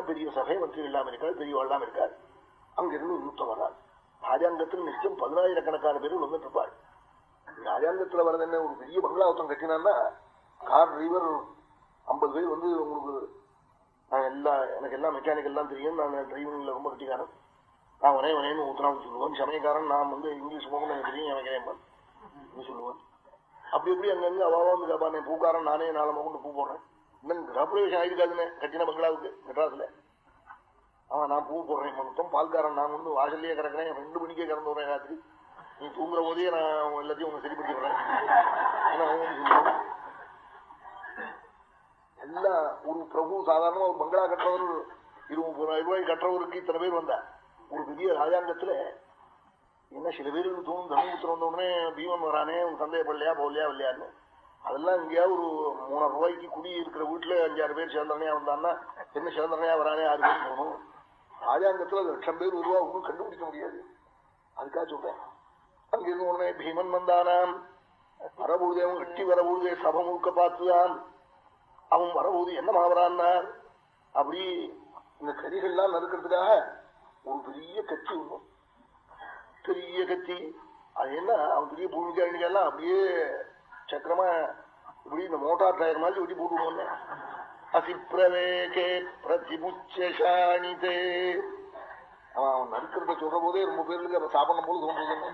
எல்லாம் பெரிய சபை மந்திரி இல்லாம இருக்காது பெரியவா இல்லாம இருக்காது. அங்கிருந்து இன்னும் வர்றாள் ராஜாங்கத்தில் நிச்சயம் பதினாயிரக்கணக்கான பேர் வந்துட்டு இருப்பாள் ராஜாங்கத்துல வரது என்ன ஒரு பெரிய பங்களாவத்தம் கட்டினான்னா கார் டிரைவர் ஐம்பது பேர் வந்து உங்களுக்கு நான் எல்லா எனக்கு எல்லாம் மெக்கானிக் எல்லாம் தெரியும். நான் டிரைவிங்ல ரொம்ப கட்டிக்காரன். நான் உனே உனேன்னு ஊத்துறான்னு சொல்லுவேன். சமயக்காரன் நான் வந்து இங்கிலீஷ் போகணும் எனக்கு தெரியும் எனக்கு சொல்லுவேன். அப்படி எப்படி அங்கங்க அவாவா வந்து பூக்காரன் நானே நாலு கொண்டு பூ போடுறேன். இன்னும் கிரகப்பிரவேசம் ஆயிருக்காதுன்னு கட்டின பங்களாவுக்கு மெட்ராஸ்ல. அவன் நான் பூ போடுறேன் மொத்தம் பால்காரன். நான் வந்து வாசல்லையே கிடக்கிறேன் ரெண்டு மணிக்கே கிடந்து வரேன் ராத்திரி. நீ தூங்குற போதே நான் எல்லாத்தையும் உனக்கு பண்ணி விடுறேன். எல்லாம் ஒரு பிரபு சாதாரணமா ஒரு பங்களா கட்டுறவர் இருபது முப்பதாயிரம் ரூபாய் கட்டுறவருக்கு இத்தனை பேர் வந்தா. ஒரு பெரிய ராஜாங்கத்துல என்ன சில பேருக்கு தூணும் தர்மபுத்திரம் வந்த உடனே பீமன் வரானே உன் சந்தேகப்படலையா போகலையா இல்லையான்னு அதெல்லாம் இங்கேயாவது ஒரு மூணாயிரம் ரூபாய்க்கு குடி இருக்கிற வீட்டுல அஞ்சாறு பேர் சேர்ந்தனையா வந்தான்னா என்ன சேர்ந்தனையா வரானே ஆறு பேர் போகணும். ராஜாங்கத்துல லட்சம் பேர் உருவா ஒன்றும் கண்டுபிடிக்க முடியாது. அதுக்காக சொல்றேன். அங்கிருந்து உடனே பீமன் வந்தானாம். வரபொழுதே அவன் கட்டி வரபொழுதே சபை முழுக்க பார்த்துதான். அவன் வரபோது என்ன மாவரான்னா அப்படி இந்த கரிகள்லாம் நறுக்கிறதுக்காக ஒரு பெரிய கத்தி ஒண்ணும் பெரிய கத்தி. அது என்ன? அவன் பெரிய பூமிக்காண்டிக்கெல்லாம் அப்படியே சக்கரமா இப்படி இந்த மோட்டார் டயர் மாதிரி வெட்டி போட்டுவோம் அசிப்பிரவேகே பிரதிமுச்சேஷாணிதே அவன் அவன் நறுக்கிறத சொல்ற போதே ரொம்ப பேருக்கு அவன் சாப்பிடும் போது தோன்றுது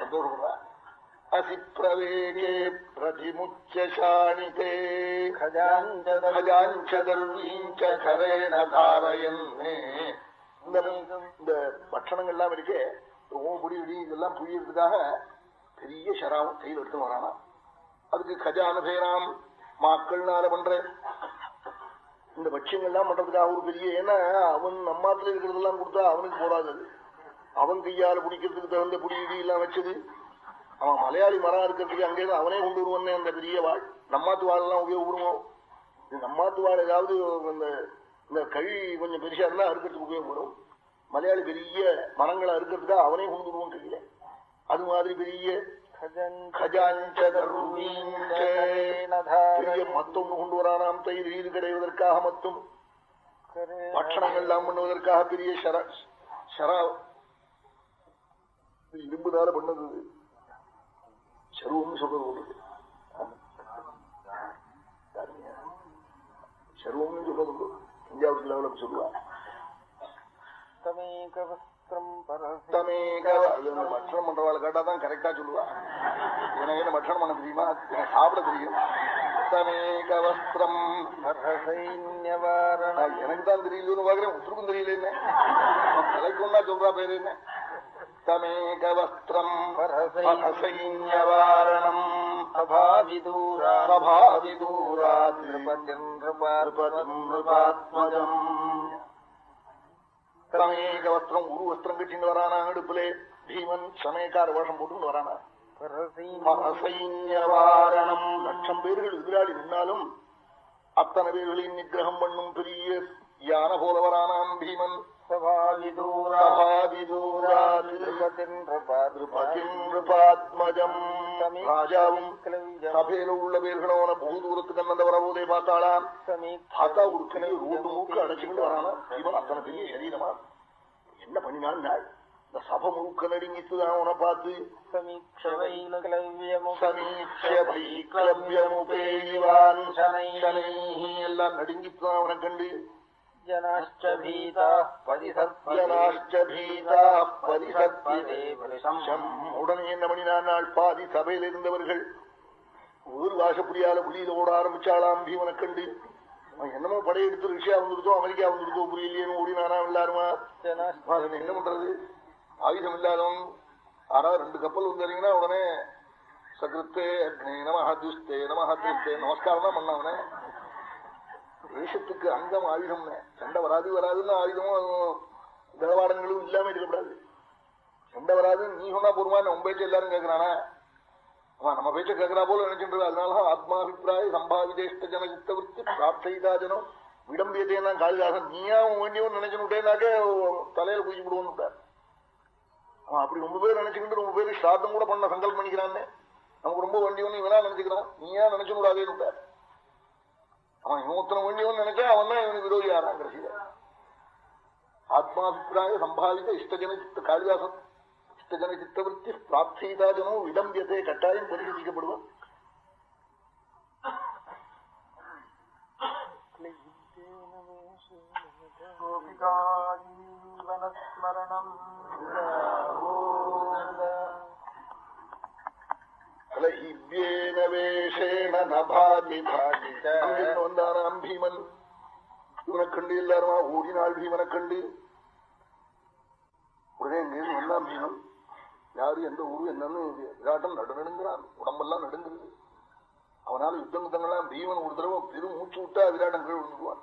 சந்தோஷப்படுறான் அசிப்பிரவேகே பிரதிமுச்சேஷாணிதே இந்த பட்சணங்கள்லாம் இருக்கே. ரொம்ப புடி இடி இதெல்லாம் புரியறதுக்காக பெரிய ஷராவும் கையில் எடுத்து வரானா. அதுக்கு கஜான பேராம் மாக்கள்னால பண்ற இந்த பட்சியங்கள்லாம் பண்றதுக்காக ஒரு பெரிய ஏன்னா அவன் நம்மாத்துல இருக்கிறதெல்லாம் கொடுத்தா அவனுக்கு போடாது அவன் கையால பிடிக்கிறதுக்கு தகுந்த புடி இடி எல்லாம் வச்சது. அவன் மலையாளி மரம் இருக்கிறதுக்கு அங்கே அவனே கொண்டு வருவானே அந்த பெரிய வாழ் நம்மாத்து வாழ் எல்லாம் உபயோகப்படுவோம் நம்மாத்து வாழ் ஏதாவது இந்த இந்த கழி கொஞ்சம் பெருசா இருந்தா அறுக்கிறதுக்கு உபயோகப்படும். மலையாளி பெரிய மரங்களை அறுக்கிறதுக்காக அவனே கொண்டு வருவான் கையில. அது மாதிரி பெரிய பெரிய மத்தொன்னு கொண்டு வரானாம் தயிர் ஈடு கிடைவதற்காக மத்தும் பட்சணங்கள் எல்லாம் பண்ணுவதற்காக பெரிய இரும்புனால பண்ணது. சருவம்னு சொல்றது ஒன்று சருவம்னு சொல்றது தஞ்சாவூர் லெவலுக்கு சொல்லுவா பட்சணம் பண்றவாள் கேட்டாதான் கரெக்டா சொல்லுவா. எனக்கு என்ன பட்சணம் பண்ண தெரியுமா? எனக்கு சாப்பிட தெரியும். தமேக வஸ்திரம். எனக்கு தான் தெரியலன்னு பாக்குறேன் உத்தருக்கும் தெரியல என்ன? தலைக்கு ஒன்னா சொல்றா பேரு என்ன? தமேக வஸ்திரம். சைன்யவாரணம் சமேக வஸ்திரம் ஒரு வஸ்திரம் கட்டின்னு வரானா அடுப்புலே பீமன் சமயக்கார வேஷம் போட்டுன்னு வரானா? லட்சம் பேர்கள் எதிராளி நின்னாலும் அத்தனை பேர்களின் நிகிரகம் பண்ணும் பெரிய யான போலவரானாம் பீமன். சபையில உள்ள பேர்களோன বহু தூரத்துக்கு அந்த வரபோதே பார்த்தாளாம். பார்த்தா ஒரு பெரிய ரோட்டு மூக்கு அடைச்சுக்கிட்டு வரானா. இவன் அத்தனை பெரிய சரீரமா என்ன பண்ணினான் இந்த சபை முழுக்க நடுங்கிட்டுதான் அவனை பார்த்து எல்லாம் நடுங்கிட்டுதான் அவனை கண்டு உடனே என்ன பண்ணினான் நாள் பாதி சபையில் இருந்தவர்கள் ஒரு வாசப்புடியால புலியில ஓட ஆரம்பிச்சாளாம் பீமனை கண்டு. என்னமோ படையெடுத்து ரிஷியா வந்துருத்தோ அமெரிக்கா வந்துருத்தோ புரியலையேன்னு ஓடினானா எல்லாருமா? என்ன பண்றது? ஆயுதம் இல்லாதவன் ஆனா ரெண்டு கப்பல் வந்துறீங்கன்னா உடனே சகிருத்தே அக்னே நமஹதுஸ்தே நமஹதுஸ்தே நமஸ்காரம் தான் பண்ணவனே வேஷத்துக்கு அங்கம் ஆயுதம் சண்டை வராது வராதுன்னு ஆயுதமும் தளவாடங்களும் இல்லாம இருக்கக்கூடாது. சண்டை வராது நீ சொன்னா போருமா உன் பேச்சு எல்லாரும் கேட்கிறானா அவன் நம்ம பேச்ச கேட்கறா போல நினைச்சுட்டு அதனால ஆத்மாபிப்பிராய சம்பாவிதேஷ்ட ஜனயுக்த விற்த்தி பிரார்த்தைதா ஜனம். விடம்பியதேனா காளிதாசன் நீயா வேண்டியவன் நினைச்சுட்டேனாக்க தலையில பூச்சி விடுவோன்னு அவன் அப்படி ரொம்ப பேர் நினைச்சுக்கிட்டு ரொம்ப பேர் ஸ்ராத்தம் கூட பண்ண சங்கல்பம் பண்ணிக்கிறான்னு. நமக்கு ரொம்ப வேண்டியவன் இவனா நினைச்சுக்கிறான் நீயா நினைச்சு கூடாதேன்னு அவன் விமோத்தனம் பண்ணியவன் நினைச்சா அவன் தான் இவனுக்கு விரோதி ஆறான் கடைசியில ஆத்மாபிப்பிராய சம்பாதித்த இஷ்டஜன சித்த காளிதாசன் இஷ்டஜன சித்தவருத்தி பிராப்திதாஜனோ விடம்பியத்தை கட்டாயம் பரிசீலிக்கப்படுவான். கோபிகாரீவனஸ்மரணம் இவ்வேன வேஷேன நபாதி பாதி வந்தானாம் பீமன். இவனை கண்டு எல்லாருமா? ஓடினாள் பீமனை கண்டு உடனே எங்கேருந்து வந்தான் பீமன். யாரு எந்த ஊரு என்னன்னு விராட்டம் நடுநடுங்கிறான். உடம்பெல்லாம் நடுங்குறது அவனால யுத்தம் யுத்தங்கள்லாம் பீமன் ஒரு தடவை பெரும் மூச்சு விட்டா விராட்டம் கீழ் விழுந்துருவான்.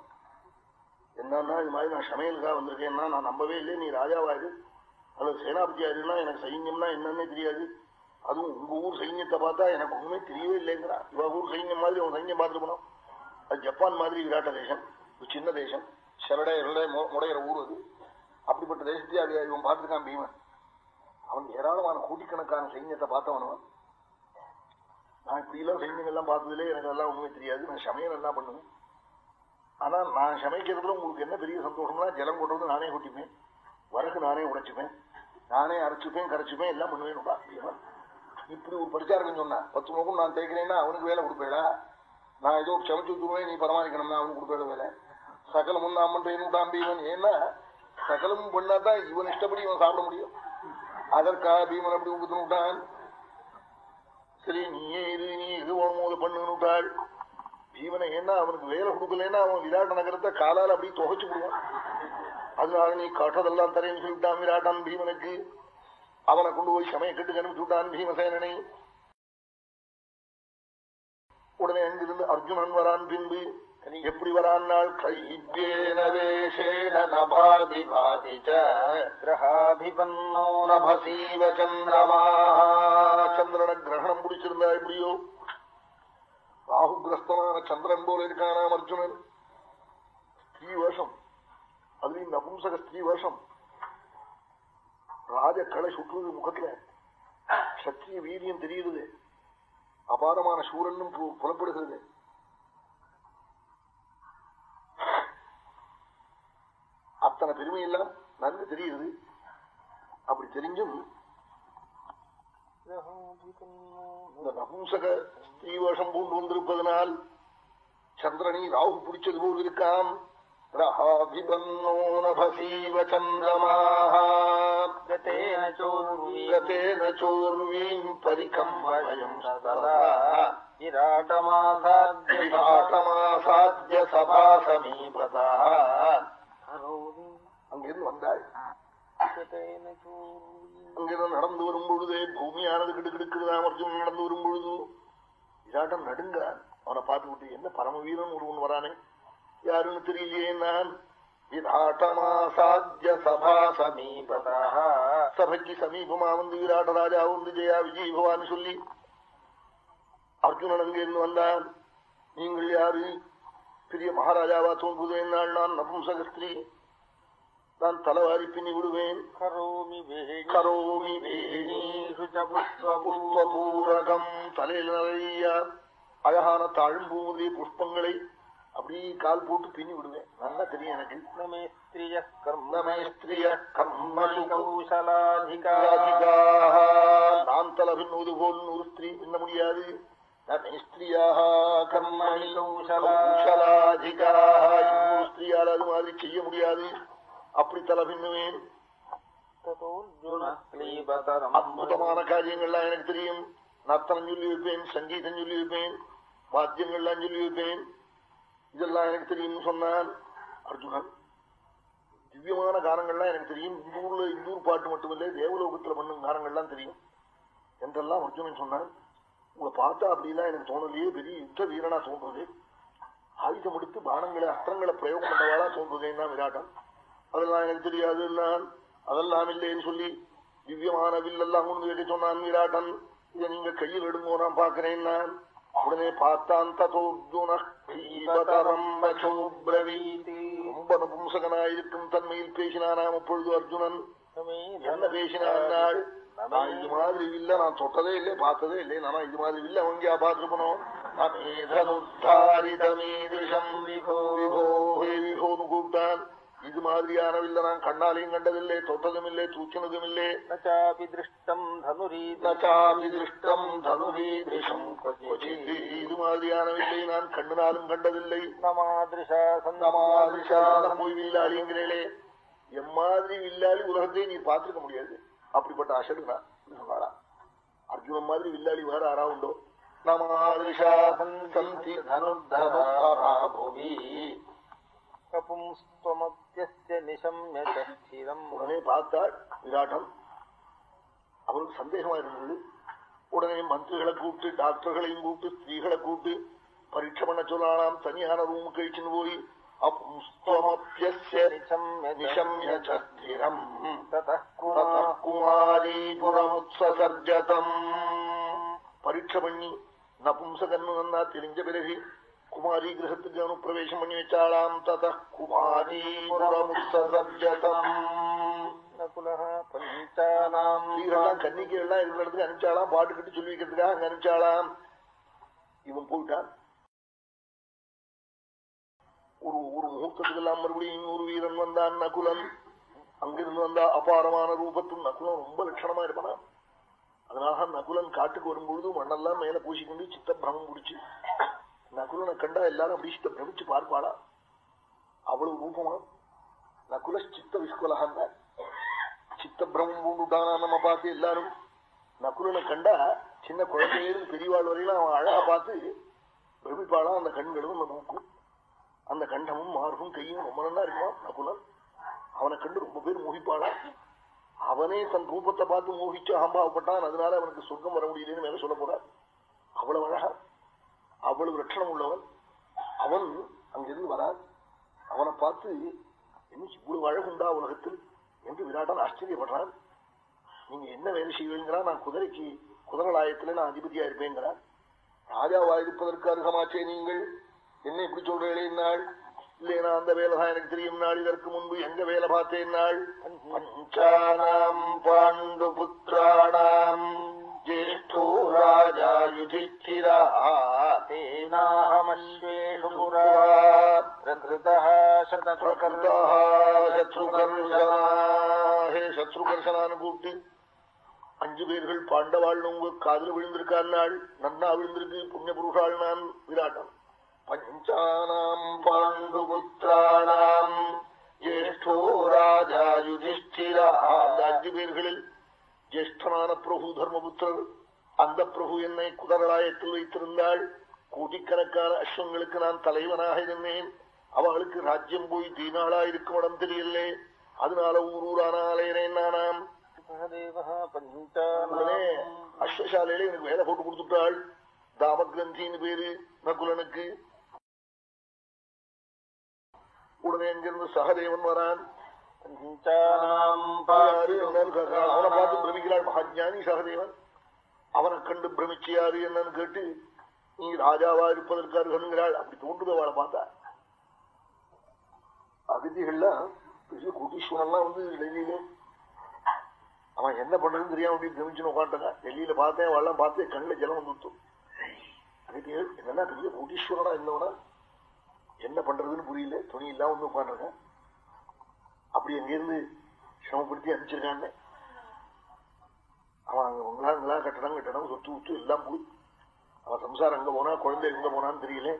என்னன்னா இது மாதிரி நான் சமையலுக்காக வந்திருக்கேன்னா நான் நம்பவே இல்லை. நீ ராஜாவாரு அல்லது சேனாபதியாருன்னா எனக்கு சைன்யம்னா என்னன்னே தெரியாது. அதுவும் உங்க ஊர் சைன்யத்தை பார்த்தா எனக்கு ஒண்ணுமே தெரியவே இல்லைங்கிறான். இவ ஊர் சைன்யம் மாதிரி அவன் சைன்யம் பார்த்துட்டு போனோம். அது ஜப்பான் மாதிரி விராட்ட தேசம். ஒரு சின்ன தேசம். செரடை முடையிற ஊர் அது. அப்படிப்பட்ட தேசத்தையே அது இவன் பார்த்துருக்கான் பீமன். அவன் ஏராளமான கோடிக்கணக்கான சைன்யத்தை பார்த்தவனவன் நான் இப்படி எல்லாம் சைன்யங்கள்லாம் பார்த்ததுலே எனக்கு எல்லாம் ஒண்ணுமே தெரியாது. நான் சமையல் எல்லாம் பண்ணுவேன். ஆனா நான் சமைக்கிறதுல உங்களுக்கு என்ன பெரிய சந்தோஷம்னா ஜலம் கொண்டு நானே கொட்டிப்பேன். வரகு நானே உடைச்சுப்பேன். நானே அரைச்சுப்பேன் கரைச்சுப்பேன் எல்லாம் பண்ணுவேன். இப்படி ஒரு படிச்சாருக்குன்னு சொன்னா பத்து முகம் நான் தேய்க்கிறேன்னா அவனுக்கு வேலை கொடுப்பேடா. நான் ஏதோ சமைச்சு விட்டுருவேன் நீ பரமாரிக்கணும்னா அவனுக்கு கொடுப்பேட வேலை. சகலமும் நான் பண்றேன் தாம்பீவன் ஏன்னா சகலமும் பண்ணாதான் இவன் இஷ்டப்படி இவன் சாப்பிட முடியும். அதற்காக பீமன் அப்படி ஊத்து விட்டான். சரி நீயே இது நீ இது போது பண்ணுட்டாள் பீமனை ஏன்னா அவனுக்கு வேலை கொடுக்கலன்னா அவன் விராட்ட நகரத்தை காலால் அப்படியே துகைச்சு விடுவான். அதனால நீ காட்டுறதெல்லாம் தரேன்னு சொல்லிட்டான் விராட்டன் பீமனுக்கு. அவனை கொண்டு போய் சமய கட்டுக்கு அனுப்பிச்சுட்டான் பீமசேனனை. உடனே அங்கிருந்து அர்ஜுனன் வரான் பின்பு நீ எப்படி வரான் நாள் சந்திரன கிரகணம் பிடிச்சிருந்தா எப்படியோ? ராகுகிரஸ்தமான சந்திரன் போல இருக்கானாம் அர்ஜுனன். ஸ்திரீ வேஷம். அதுலயும் நபும்சக ஸ்திரீ வேஷம். ராஜ களை சுற்றுவது முகத்துல. சத்திய வீரியம் தெரியுது அபாரமான சூரனும் புலப்படுகிறது. அத்தனை பெருமையெல்லாம் நன்கு தெரியுது. அப்படி தெரிஞ்சும் இந்த நபும்சக ஸ்திரீ வேஷம் பூண்டு வந்திருப்பதனால் சந்திரனை ராகு பிடிச்சது போல் இருக்காம். ग्रहाभिबन्नो नभसीव चन्द्रमाः गतेन चोर्वीम् परिकम् वयम् सदा விராட்டமாசாத்திய சபா சமீபதா அங்கிருந்து வந்தாள் அங்கிருந்து நடந்து வரும் பொழுதே பூமியானது கிடுக்கிடுக்குதான் அர்ஜுன் நடந்து வரும் பொழுது விராட்டம் நடுங்கிறான் அவனை பார்த்து விட்டு என்ன பரமவீரன் ஒருவன் வரானே யாருன்னு தெரியலையே நான் விராட்டமாசாத்திய சபா சமீபதா சபைக்கு சமீபமா வந்து விராட்ட ராஜா வந்து ஜெயா விஜய் பவான்னு சொல்லி அர்ஜுனன் அங்கிருந்து வந்தான் நீங்கள் யாரு பெரிய மகாராஜாவா தோன்றுவது என்னால் நான் நபும்சகஸ்திரீ நான் தலைவாரி பின்னி விடுவேன் தலையில் நிறைய அழகான தாழ்ம்பூமுதிய புஷ்பங்களை அப்படி கால் போட்டு பின்னி விடுவேன். நல்லா தெரியும் எனக்கு. நான் தலை பின்னுவது போல் ஒரு ஸ்திரீ பின்ன முடியாது? ஸ்திரீயால் அது மாதிரி செய்ய முடியாது. அப்படி தலை பின்னுவேன் அற்புதமான காரியங்கள்லாம் எனக்கு தெரியும். நர்த்தனம் சொல்லி வைப்பேன் சங்கீதம் சொல்லி வைப்பேன் வாத்தியங்கள்லாம் சொல்லி வைப்பேன் இதெல்லாம் எனக்கு தெரியும் சொன்னார் அர்ஜுனன் திவ்யமான காரங்கள்லாம் எனக்கு தெரியும். இந்த ஊர்ல இந்தூர் பாட்டு மட்டுமில்லை தேவலோகத்துல பண்ணும் காரங்கள்லாம் தெரியும். என்றெல்லாம் அர்ஜுனன் சொன்னான். உங்களை பார்த்தா அப்படிலாம் எனக்கு தோணலையே பெரிய யுத்த வீரனா தோன்றது. ஆயுதம் எடுத்து பானங்களை அஸ்திரங்களை பிரயோகம் பண்றவாளா தோன்றுதேன்னா விராட்டம் அதெல்லாம் எனக்கு தெரியாது நான் அதெல்லாம் இல்லைன்னு சொல்லி திவ்யமான வில்லெல்லாம் கொண்டு கேட்டு சொன்னான் விராட்டன். இதை நீங்க கையில் எடுங்கோ நான் பாக்குறேன் நான் உடனே பார்த்தான் ரொம்ப நபும்சகனாயிருக்கும் தன்மையில் பேசினானாம் அப்பொழுது அர்ஜுனன். என்ன பேசினான் நான் இது மாதிரி இல்ல நான் தொட்டதே இல்லை பார்த்ததே இல்லை. நான் இது மாதிரி இல்ல அவங்க பார்த்துருக்கணும் கூப்பிட்டான். இது மாதிரியானவில்லை நான் கண்ணாலையும் கண்டதில்லை தொட்டதும் இல்லை தூக்கினதும் இல்லை இது மாதிரியானவில்லை நான் கண்ணினாலும் கண்டதில்லை. போய் வில்லாளிங்கிறே எம்மாதிரி வில்லாளி உலகத்தை நீ பார்த்திருக்க முடியாது. அப்படிப்பட்ட அசடுனா சொன்னாரா அர்ஜுனன் மாதிரி வில்லாளி வேற யாரா உண்டோ? நமாதிஷா உடனே பார்த்தாள் விராட்டம் அவருக்கு சந்தேகமா இருந்தது உடனே மந்திரிகளை கூப்பிட்டு டாக்டர்களையும் கூப்பிட்டு ஸ்திரீகளை கூப்பிட்டு பரீட்சை பண்ண சொல்லலாம் தனியான ரூம் கழிச்சுன்னு போய் பரீட்சை பண்ணி நபும்சகன்னு நன்னா தெரிஞ்ச பிறகு குமாரி கிரகத்துக்கு அனுப்பிரவேசம் பண்ணி வச்சாளாம் தத குமாரி கன்னிக்கு எல்லாம் இருக்கிற இடத்துக்கு அனுப்பிச்சாலாம் பாட்டு கட்டி சொல்லி வைக்கிறதுக்காக அங்க அனுப்பிச்சாலாம் இவன் போயிட்டான் ஒரு ஒரு முகூர்த்தத்துக்கு எல்லாம் மறுபடியும் இன்னொரு வீரன் வந்தான் நகுலன். அங்கிருந்து வந்தா அபாரமான ரூபத்தும் நகுலன் ரொம்ப லட்சணமா இருப்பானா? அதனால நகுலன் காட்டுக்கு வரும்பொழுது மண்ணெல்லாம் மேல பூசிக்கொண்டு சித்த பிரமம் பிடிச்சு நகுலனை கண்டா எல்லாரும் அப்படி பிரமிச்சு பார்ப்பாளா? அவ்வளவு ரூபமா? நகுல சித்த விஸ்குலகான் சித்த பிரம்மம் பூண்டுட்டானா நம்ம பார்த்து எல்லாரும். நகுலனை கண்டா சின்ன குழந்தையிலும் பெரியவாள் வரையிலும் அவன் அழகா பார்த்து பிரமிப்பாளா? அந்த கண்களும் அந்த மூக்கும். அந்த கண்டமும் மார்பும் கையும் ரொம்ப நல்லா இருக்குமா? நகுலன் அவனை கண்டு ரொம்ப பேர் மோகிப்பாளா? அவனே தன் ரூபத்தை பார்த்து மோகிச்சு அகம்பாவப்பட்டான். அதனால அவனுக்கு சொர்க்கம் வர முடியலன்னு மேல சொல்ல போறார். அவ்வளவு அழகா. அவ்வளவு லட்சணம் உள்ளவன். அவன் அங்கிருந்து வரான். அவனை பார்த்து என்ன இவ்வளவு அழகுண்டா உலகத்தில்? என்று விராட்டன் ஆச்சரியப்படுறான். நீங்க என்ன வேலை செய்வீங்கிறான் நான் குதிரைக்கு குதிரலாயத்துல நான் அதிபதியா இருப்பேங்கிறான் ராஜாவா இருப்பதற்கு அருகமாச்சே நீங்கள். என்ன இப்படி சொல்றேன் நாள் இல்லை நான் அந்த வேலைதான் எனக்கு தெரியும். நாள் இதற்கு முன்பு எங்க வேலை பார்த்தேன் நாள் பஞ்சானாம் பாண்டு புத்திராணாம் ജ്യേഷ്ഠോ ശத்ருகர்ஷனானுட்டு அஞ்சு பேர்கள் பாண்டவாழ்னவங்க காதில் விழுந்திருக்காள் நன்னா விழுந்திருக்கு புண்ணிய புருஷாள் நான் விராட்டம் பஞ்சானாம் பாண்டு புத்திராணாம் ஜேஷ்டோ ராஜா யுதிஷ்டிரா அந்த அஞ்சு பேர்களில் ஜேஷ்டனான பிரபு தர்மபுத்திரர் அந்த பிரபு என்னை குதரலாயத்தில் வைத்திருந்தாள் கோடிக்கணக்கான அஸ்வங்களுக்கு நான் தலைவனாக இருந்தேன் அவளுக்கு ராஜ்யம் போய் தீனாளா இருக்கும் இடம் தெரியலே அதனால ஊரூரான ஆலயனேன் நானாம் அஸ்வசாலையில எனக்கு வேலை போட்டு கொடுத்துட்டாள் தாமகிரந்தின்னு பேரு நகுலனுக்கு உடனே அங்கிருந்து சகதேவன் வரான் அவனை பார்த்து பிரமிக்கிறாள் மகாஜானி சகதேவன். அவனை கண்டு பிரமிச்சியாரு என்னன்னு கேட்டு நீ ராஜாவா இருப்பதற்கு அருகனுங்கிறாள். அப்படி தோன்றுது அவளை பார்த்தா. அகதிகள்லாம் பெரிய கோட்டீஸ்வரன்லாம் வந்து டெல்லியில அவன் என்ன பண்றதுன்னு தெரியாம அப்படி பிரமிச்சுன்னு உட்காந்துங்க டெல்லியில பார்த்தேன் அவெல்லாம் பார்த்து கண்ணில் ஜலம் வந்துட்டோம் அகதிகள் என்னன்னா பெரிய கோட்டீஸ்வரனா இருந்தவனா. என்ன பண்றதுன்னு புரியல. துணி இல்லாம வந்து உட்காந்துருக்கேன் அப்படி அங்கிருந்து சிரமப்படுத்தி அனுப்பிச்சிருக்காங்க. அவன் அங்க உங்களாங்களா கட்டடம் கட்டடம் சொத்து உத்து எல்லாம் போய் அவன் சம்சாரம் அங்க போனா குழந்தை எங்க போனான்னு தெரியல.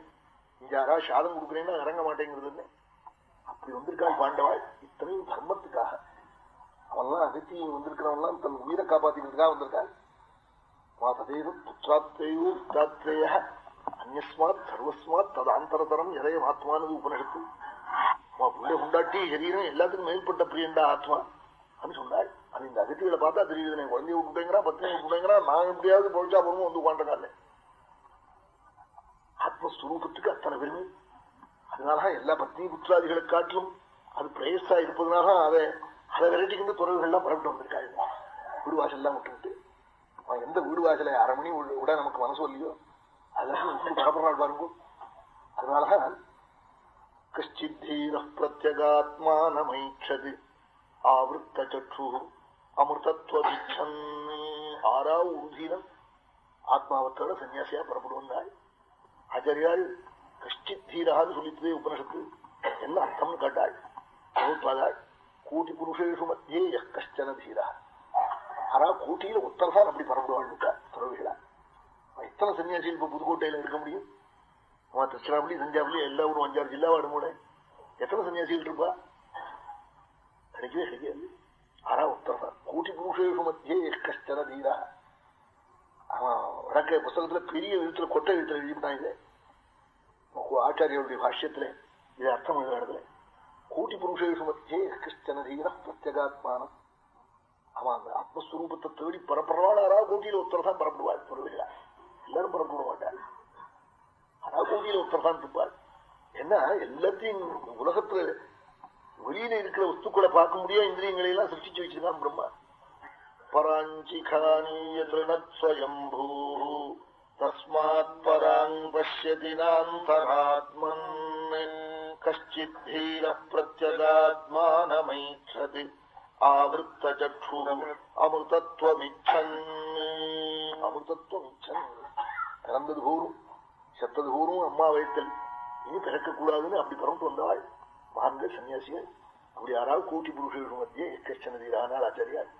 இங்க யாரா சாதம் கொடுக்குறேன்னா இறங்க மாட்டேங்கிறதுன்னு அப்படி வந்திருக்காள் பாண்டவாள் இத்தனையும் தர்மத்துக்காக அவன்லாம் அகத்தி வந்திருக்கிறவன்லாம் தன் உயிரை காப்பாத்திக்கிறதுக்காக வந்திருக்காள். மாததேவ புத்திராத்தேயோ வித்தாத்ரேய அந்யஸ்மாத் சர்வஸ்மாத் ததாந்தரதரம் எதைய மாத்மானது உபனிஷத்து உன் பிள்ளை சரீரம் எல்லாத்துக்கும் மேற்பட்ட பிரியண்டா ஆத்மா. அப்படின்னு சொன்னாள் அது இந்த அகத்திகளை பார்த்தா தெரியுது. நான் குழந்தைய விட்டுட்டேங்கிறா பத்தினி விட்டுட்டேங்கிறா நான் எப்படியாவது பொழிச்சா போறோமோ வந்து உட்காந்துருக்காங்க ஆத்மஸ்வரூபத்துக்கு அத்தனை பெருமை. அதனால எல்லா பத்னி புத்திராதிகளை காட்டிலும் அது பிரேயஸா இருப்பதனால அதை அதை விரட்டிக்கிட்டு துறவுகள்லாம் புறப்பட்டு வந்திருக்காங்க. வீடு வாசல்லாம் விட்டுக்கிட்டு அவன் எந்த வீடு வாசலை அரை மணி விட நமக்கு மனசு இல்லையோ அதெல்லாம் பரப்புறாள் பாருங்க அதனாலதான் கஷ்டித்தீர பிரத்யகாத்மானமைச்சது ஆவருத்த சற்று அமிர்தத்வதிச்சன் ஆறா உறுதீரன் ஆத்மாவத்தோட சன்னியாசியா புறப்படுவந்தாள் ஆச்சாரியாள் கஷ்டித் தீரான்னு சொல்லித்ததே உபனிஷத்து என்ன அர்த்தம்னு கேட்டாள் கூட்டி புருஷேஷு மத்தியே கஷ்டன தீரா ஆனா கூட்டியில ஒருத்தர் அப்படி பரப்பிடுவாள் துறவிகளா எத்தனை சன்னியாசிகள் இப்ப புதுக்கோட்டையில இருக்க முடியும் அவன் திருச்சிராப்பள்ளி தஞ்சாவளி எல்லா ஊரும் அஞ்சாறு ஜில்லா வாடுமோட எத்தனை சன்னியாசிகள் இருப்பா? கிடைக்கவே கிடைக்காது. ஆனா உத்தரவா கூட்டி கோட்டி புருஷேஷு மத்தியே கஷ்டர தீரா அவன் வடக்க புஸ்தகத்துல பெரிய எழுத்துல கொட்டை எழுத்துல எழுதிவிட்டான் இதை ஆச்சாரியருடைய பாஷ்யத்துல இது அர்த்தம் இடத்துல. கூட்டி புருஷேஷு மத்தியே கிருஷ்ணன தீர பிரத்யகாத்மானம். அவன் அந்த ஆத்மஸ்வரூபத்தை தேடி பரப்புறவாள் யாராவது கூட்டியில ஒருத்தர் தான் பரப்பிடுவாள். பொருள் எல்லாரும் பரப்பிட மாட்டாள் ஆனா ஒருத்தர்தான் இருப்பார் ஏன்னா எல்லாத்தையும் உலகத்துல வெளியில இருக்கிற வஸ்துக்களை பார்க்க முடியாது இந்திரியங்களை எல்லாம் சிருஷ்டிச்சு வச்சிருக்கான் பிரம்மா. பராஞ்சிகானீயத்ருணத்வயம்பூ தஸ்மாத் பராங் பசியதினாந்தராத்மன் கஷ்டித் தீர பிரத்யகாத்மானமைச்சதி ஆவருத்த சக்ஷு அமிர்தத்வமிச்சன் அமிர்தத்வமிச்சன். பிறந்தது போரும். செத்தது போரும் அம்மா வயத்தில் இனி பிறக்கக்கூடாதுன்னு அப்படி பிறந்து வந்தாள். மகான்கள் சன்னியாசிகள் அப்படி யாராவது கூட்டி புருஷர்கள் மத்தியே எக்கச்சன தீரானால் ஆச்சாரியார்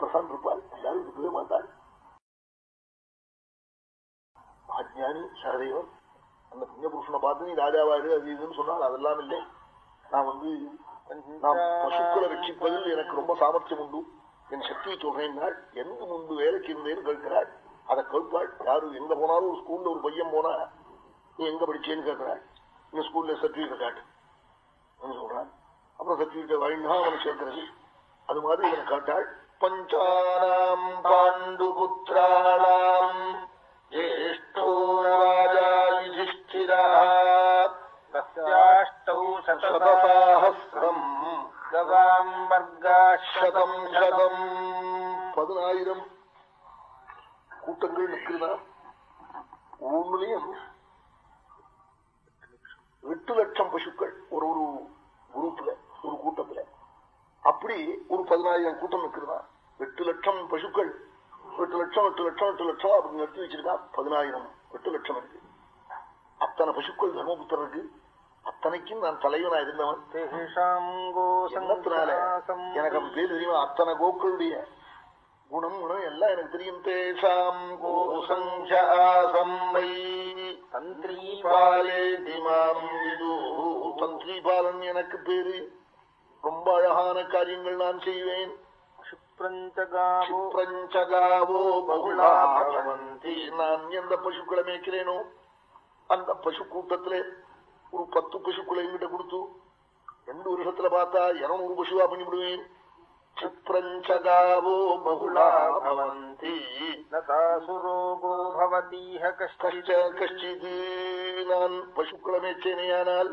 பிரசாந்த் இருப்பாள். எல்லாரும் இருக்கவே மாட்டாள். மகாஜானி சகதேவன் அந்த புண்ணிய புருஷனை பார்த்து நீ ராஜாவாரு அது இதுன்னு சொன்னால் அதெல்லாம் இல்லை. நான் வந்து நான் பசுக்களை ரட்சிப்பதில் எனக்கு ரொம்ப சாமர்த்தியம் உண்டு. என் சக்தியை சொல்றேன்னாள் எந்த முன்பு வேலைக்கு இருந்தேன்னு கேட்கிறாள். அதை கேட்பாள் யாரு எங்க போனாலும் ஒரு ஸ்கூல்ல ஒரு பையன் போனா நீ எங்க படிச்சேன்னு கேட்கிறாள் இந்த ஸ்கூல்ல சர்டிபிகேட் காட்டு. சொல்றான். அப்புறம் சர்டிபிகேட் வாங்கினா அவனை சேர்க்கிறது. அது மாதிரி இவனை காட்டாள். பஞ்சானாம் பாண்டு புத்திராணாம் ஜேஷ்டோ ராஜா யுதிஷ்டிரா சதசாஹசிரம் பதினாயிரம் கூட்டங்கள் நிற்கிறதா? ஒவ்வொன்றுலையும் எட்டு லட்சம் பசுக்கள் ஒரு ஒரு குரூப்ல ஒரு கூட்டத்துல. அப்படி ஒரு பதினாயிரம் கூட்டம் நிற்கிறதா? எட்டு லட்சம் பசுக்கள். எட்டு லட்சம் எட்டு லட்சம் எட்டு லட்சம் அப்படின்னு நிறுத்தி வச்சிருக்கா? பதினாயிரம் எட்டு லட்சம் இருக்கு. அத்தனை பசுக்கள் தர்மபுத்திரருக்கு. அத்தனைக்கும் நான் தலைவனா இருந்தவன். எனக்கு பேர் தெரியுமா? அத்தனை கோக்களுடைய குணம் குணம் எல்லாம் எனக்கு தெரியும் தேசாம். கோசம் தந்திரி பாலன் எனக்கு பேரு. ரொம்ப அழகான காரியங்கள் நான் செய்வேன். நான் எந்த பசுக்களை மேய்க்கிறேனோ அந்த பசு கூட்டத்திலே ஒரு பத்து பசுக்களை எங்கிட்ட கொடுத்து ரெண்டு வருஷத்துல பார்த்தா இருநூறு பசுவா பண்ணிவிடுவேன். சிப்ரஞ்சகாவோ பகுலா பவந்தி न तासु रोगो भवतीह கஷ்ட कश्चित् கஷ்டிது நான் பசுக்களை மேய்ச்சேனேயானால்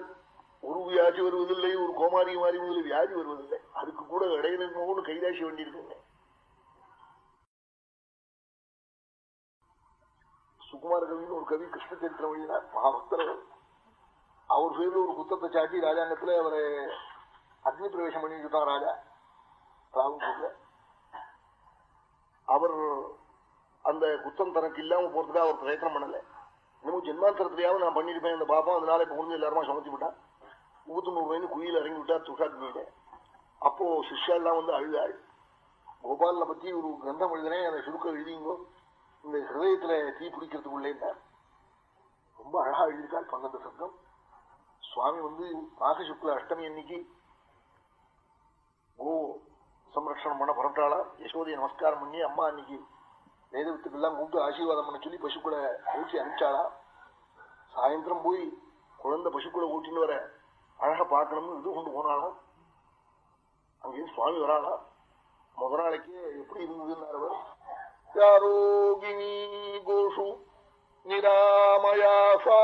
ஒரு வியாதி வருவதில்லை ஒரு கோமாரி மாறி முதல் வியாதி வருவதில்லை அதுக்கு கூட இடையில இருக்கவங்க கைதாசி வேண்டியிருக்குங்க சுகுமார கவின்னு ஒரு கவி கிருஷ்ண சரித்திரம் எழுதினார் மகாபக்தர் அவர். அவர் பேர்ல ஒரு குத்தத்தை சாட்டி ராஜாங்கத்துல அவரை அக்னி பிரவேசம் பண்ணிட்டு ராஜா ராகுல அவர் அந்த குத்தம் தனக்கு இல்லாம போறதுக்காக அவர் பிரயத்தனம் பண்ணல. இன்னமும் ஜென்மாந்தரத்திலேயாவது நான் பண்ணிருப்பேன் இந்த பாப்பா அதனால இப்ப முடிஞ்சு எல்லாருமா சமைச்சு விட்டான் ஊத்து நூறு வயது குயில இறங்கி விட்டா துஷாக்னியில அப்போ சிஷ்யா வந்து அழுதாள். கோபாலனை பத்தி ஒரு கிரந்தம் எழுதினேன் அதை சுருக்க எழுதிங்கோ. இந்த ஹிருதயத்துல தீ பிடிக்கிறதுக்குள்ளே ரொம்ப அழகா எழுதியிருக்காள் பன்னெண்டு சப்தம் சுவாமி வந்து மாக சுக்ல அஷ்டமி அன்னைக்கு கோ சம்ரட்சணம் பண்ண புறப்பட்டாளா யசோதையை நமஸ்காரம் பண்ணி அம்மா அன்னைக்கு வேதத்துக்கெல்லாம் கூப்பிட்டு ஆசீர்வாதம் பண்ண சொல்லி பசுக்களை ஊற்றி அனுப்பிச்சாளா? சாயந்தரம் போய் குழந்தை பசுக்களை ஊட்டின்னு வர அழகா பார்க்கணும்னு இது கொண்டு போனாலும் அங்கேயும் சுவாமி வராளா? முத நாளைக்கு எப்படி இருந்ததுன்னு யாரோகினி கோஷு நிராமயாசா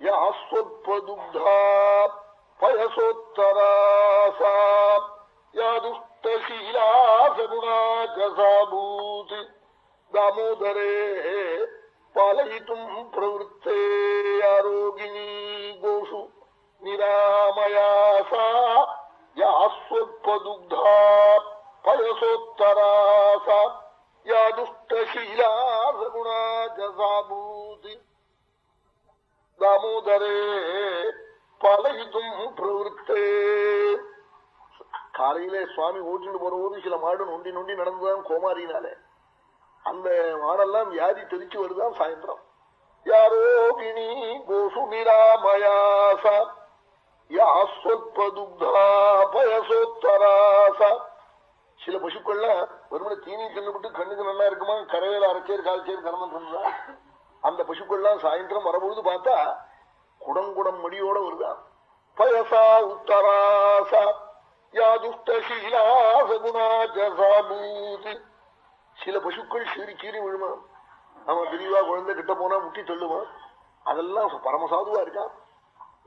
யாஸ்வத்வதுக்தா பயசோத்தராசா தசிலாசருணாகசாபூத் தாமோதரே பாலயித்தும் பிரவருத்தே ஆரோக்கிணி கோஷு. நிராமயாசா யாஸ்வத்பதுக்தா பயசோத்தராசா. யா துஷ்டசீலாசகுணாஜசாபூத் தாமோதரே பாலயித்தும் பிரவருத்தே. காலையில சுவாமி ஓட்டிட்டு போறபோது சில மாடு நொண்டி நொண்டி நடந்துதான் கோமாரினால. அந்த மாடெல்லாம் வியாதி தெரிச்சு வருதான் சாயந்தரம். யாரோகிணி கோசு நிராமயாசா சில பசுக்கள்லாம் வெறுமனை தீனி தின்னுபிட்டு கண்ணுக்கு நல்லா இருக்குமா கரையில அரைச்சேர் கால்ச்சேர் கறந்துட்டு இருந்தா அந்த பசுக்கள்லாம் சாயந்தரம் வரபொழுது பார்த்தா குடங்குடம் மடியோட வருதான். பயசா உத்தராசா. சில பசுக்கள் சீறி கீறி விழுமா? அவன் பெரியவா குழந்தை கிட்ட போனா முட்டி தள்ளுவான் அதெல்லாம் பரமசாதுவா இருக்கான்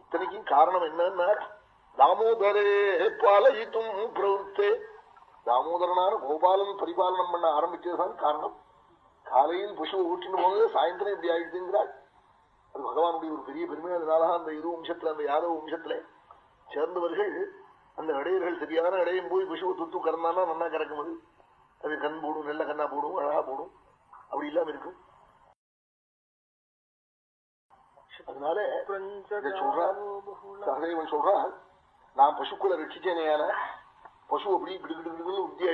இத்தனைக்கும் காரணம் என்னன்னா தாமோதரே பாலயித்தும் பிரவருத்தே. தாமோதரனான கோபாலன் பரிபாலனம் பண்ண ஆரம்பிச்சதுதான் காரணம். காலையில் பசுவை ஊட்டின்னு போது சாயந்தரம் இப்படி ஆயிடுச்சுங்கிறாள் அது பகவானுடைய ஒரு பெரிய பெருமை. அதனால அந்த இரு வம்சத்துல அந்த யாதவ வம்சத்துல சேர்ந்தவர்கள் அந்த இடையர்கள் சரியான இடையும் போய் பசுவை துத்து கறந்தானா நல்லா கறக்கும் அது அது கண் போடும் நல்ல கண்ணா போடும் அழகா போடும். அப்படி இல்லாம இருக்கும். அதனால சொல்றான் சகதேவன் சொல்றான் நான் பசுக்களை ரட்சிச்சேனையான பசு அப்படி கிடுகிடுகிடுன்னு உத்தி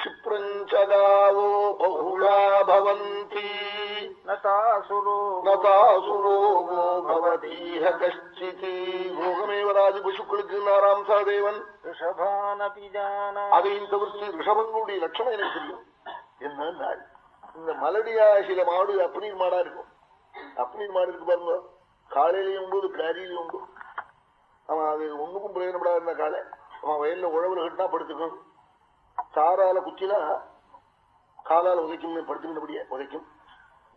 ஆயிடும் क्षिप्रञ्चगावो बहुला भवन्ति நதாசுரோ நதாசுரோகோ பவதீஹ கஷ்டிதி ரோகமேவ ராஜ பசுக்களுக்கு நாராம் சாதேவன் ரிஷபானபி ஜானா அதையும் தவிர்த்து ரிஷபங்களுடைய லட்சணம் எனக்கு தெரியும் என்ன இந்த மலடியா சில மாடு அப்பனீர் மாடா இருக்கும் அப்பனீர் மாடு இருக்கு பாருங்க காலையிலயும் உண்டு பிராரியிலையும் உண்டு அவன் அது ஒண்ணுக்கும் பிரயோஜனப்படாத இருந்த காலை அவன் வயல்ல உழவுல கட்டினா படுத்துக்கும் சாரால குத்தினா காலால உதைக்கும் படுத்துக்கிட்டபடியே உதைக்கும்.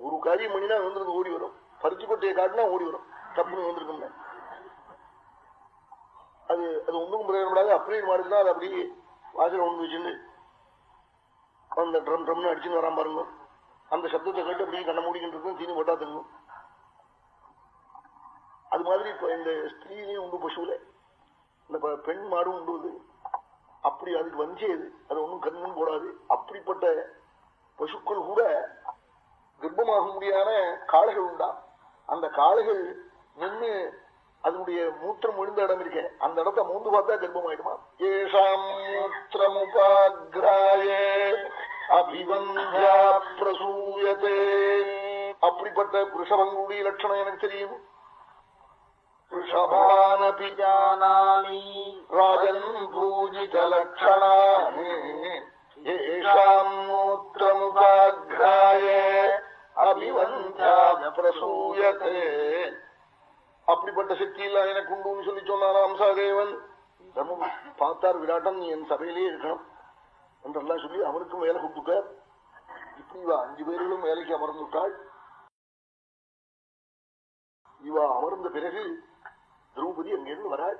ஒரு காரியம் மணினா வந்துருந்து ஓடி வரும். பருத்தி கொட்டையை காட்டினா ஓடி வரும். தப்புன்னு வந்திருக்கும் அது அது ஒண்ணுக்கும் பிரயோஜனப்படாது. அப்படியே மாடுனா அது அப்படியே வாசல் ஒன்று வச்சுட்டு அந்த ட்ரம் ட்ரம்னு அடிச்சுன்னு வராம பாருங்க. அந்த சப்தத்தை கேட்டு அப்படியே கண்ண மூடிக்கிட்டு இருக்கும் தீனி போட்டா தங்கும் அது மாதிரி இப்ப இந்த ஸ்திரீலையும் உண்டு பசுல இந்த பெண் மாடும் உண்டு அப்படி அதுக்கு வஞ்சியது. அது ஒண்ணும் கண்ணும் போடாது. அப்படிப்பட்ட பசுக்கள் கூட கர்ப்பமாக முடியாத காளைகள் உண்டா? அந்த காளைகள் நின்று அதனுடைய மூத்திரம் விழுந்த இடம் இருக்க. அந்த இடத்த மூந்து பார்த்தா கர்ப்பம் ஆயிடுமா ஏஷாம் மூத்திரமுபாகிராய அபிவந்தியா பிரசூயதே. அப்படிப்பட்ட புருஷவங்களுடைய லட்சணம் எனக்கு தெரியும். ரிஷபானபி ஜானாமி ராஜன் பூஜித லட்சணானி ஏஷாம் மூத்திரமுபாகிராய அபிவந்தியா அப்படிப்பட்ட சக்தி எல்லாம் எனக்கு உண்டுன்னு சொல்லி சொன்னாராம் அம்சாதேவன் தர்மம் பார்த்தார் விராட்டம் நீ என் சபையிலே இருக்கணும் என்றெல்லாம் சொல்லி அவனுக்கும் வேலை கொடுத்துக்க இப்படி இவ அஞ்சு பேர்களும் வேலைக்கு அமர்ந்துட்டாள். இவ அமர்ந்த பிறகு திரௌபதி அங்கிருந்து வராள்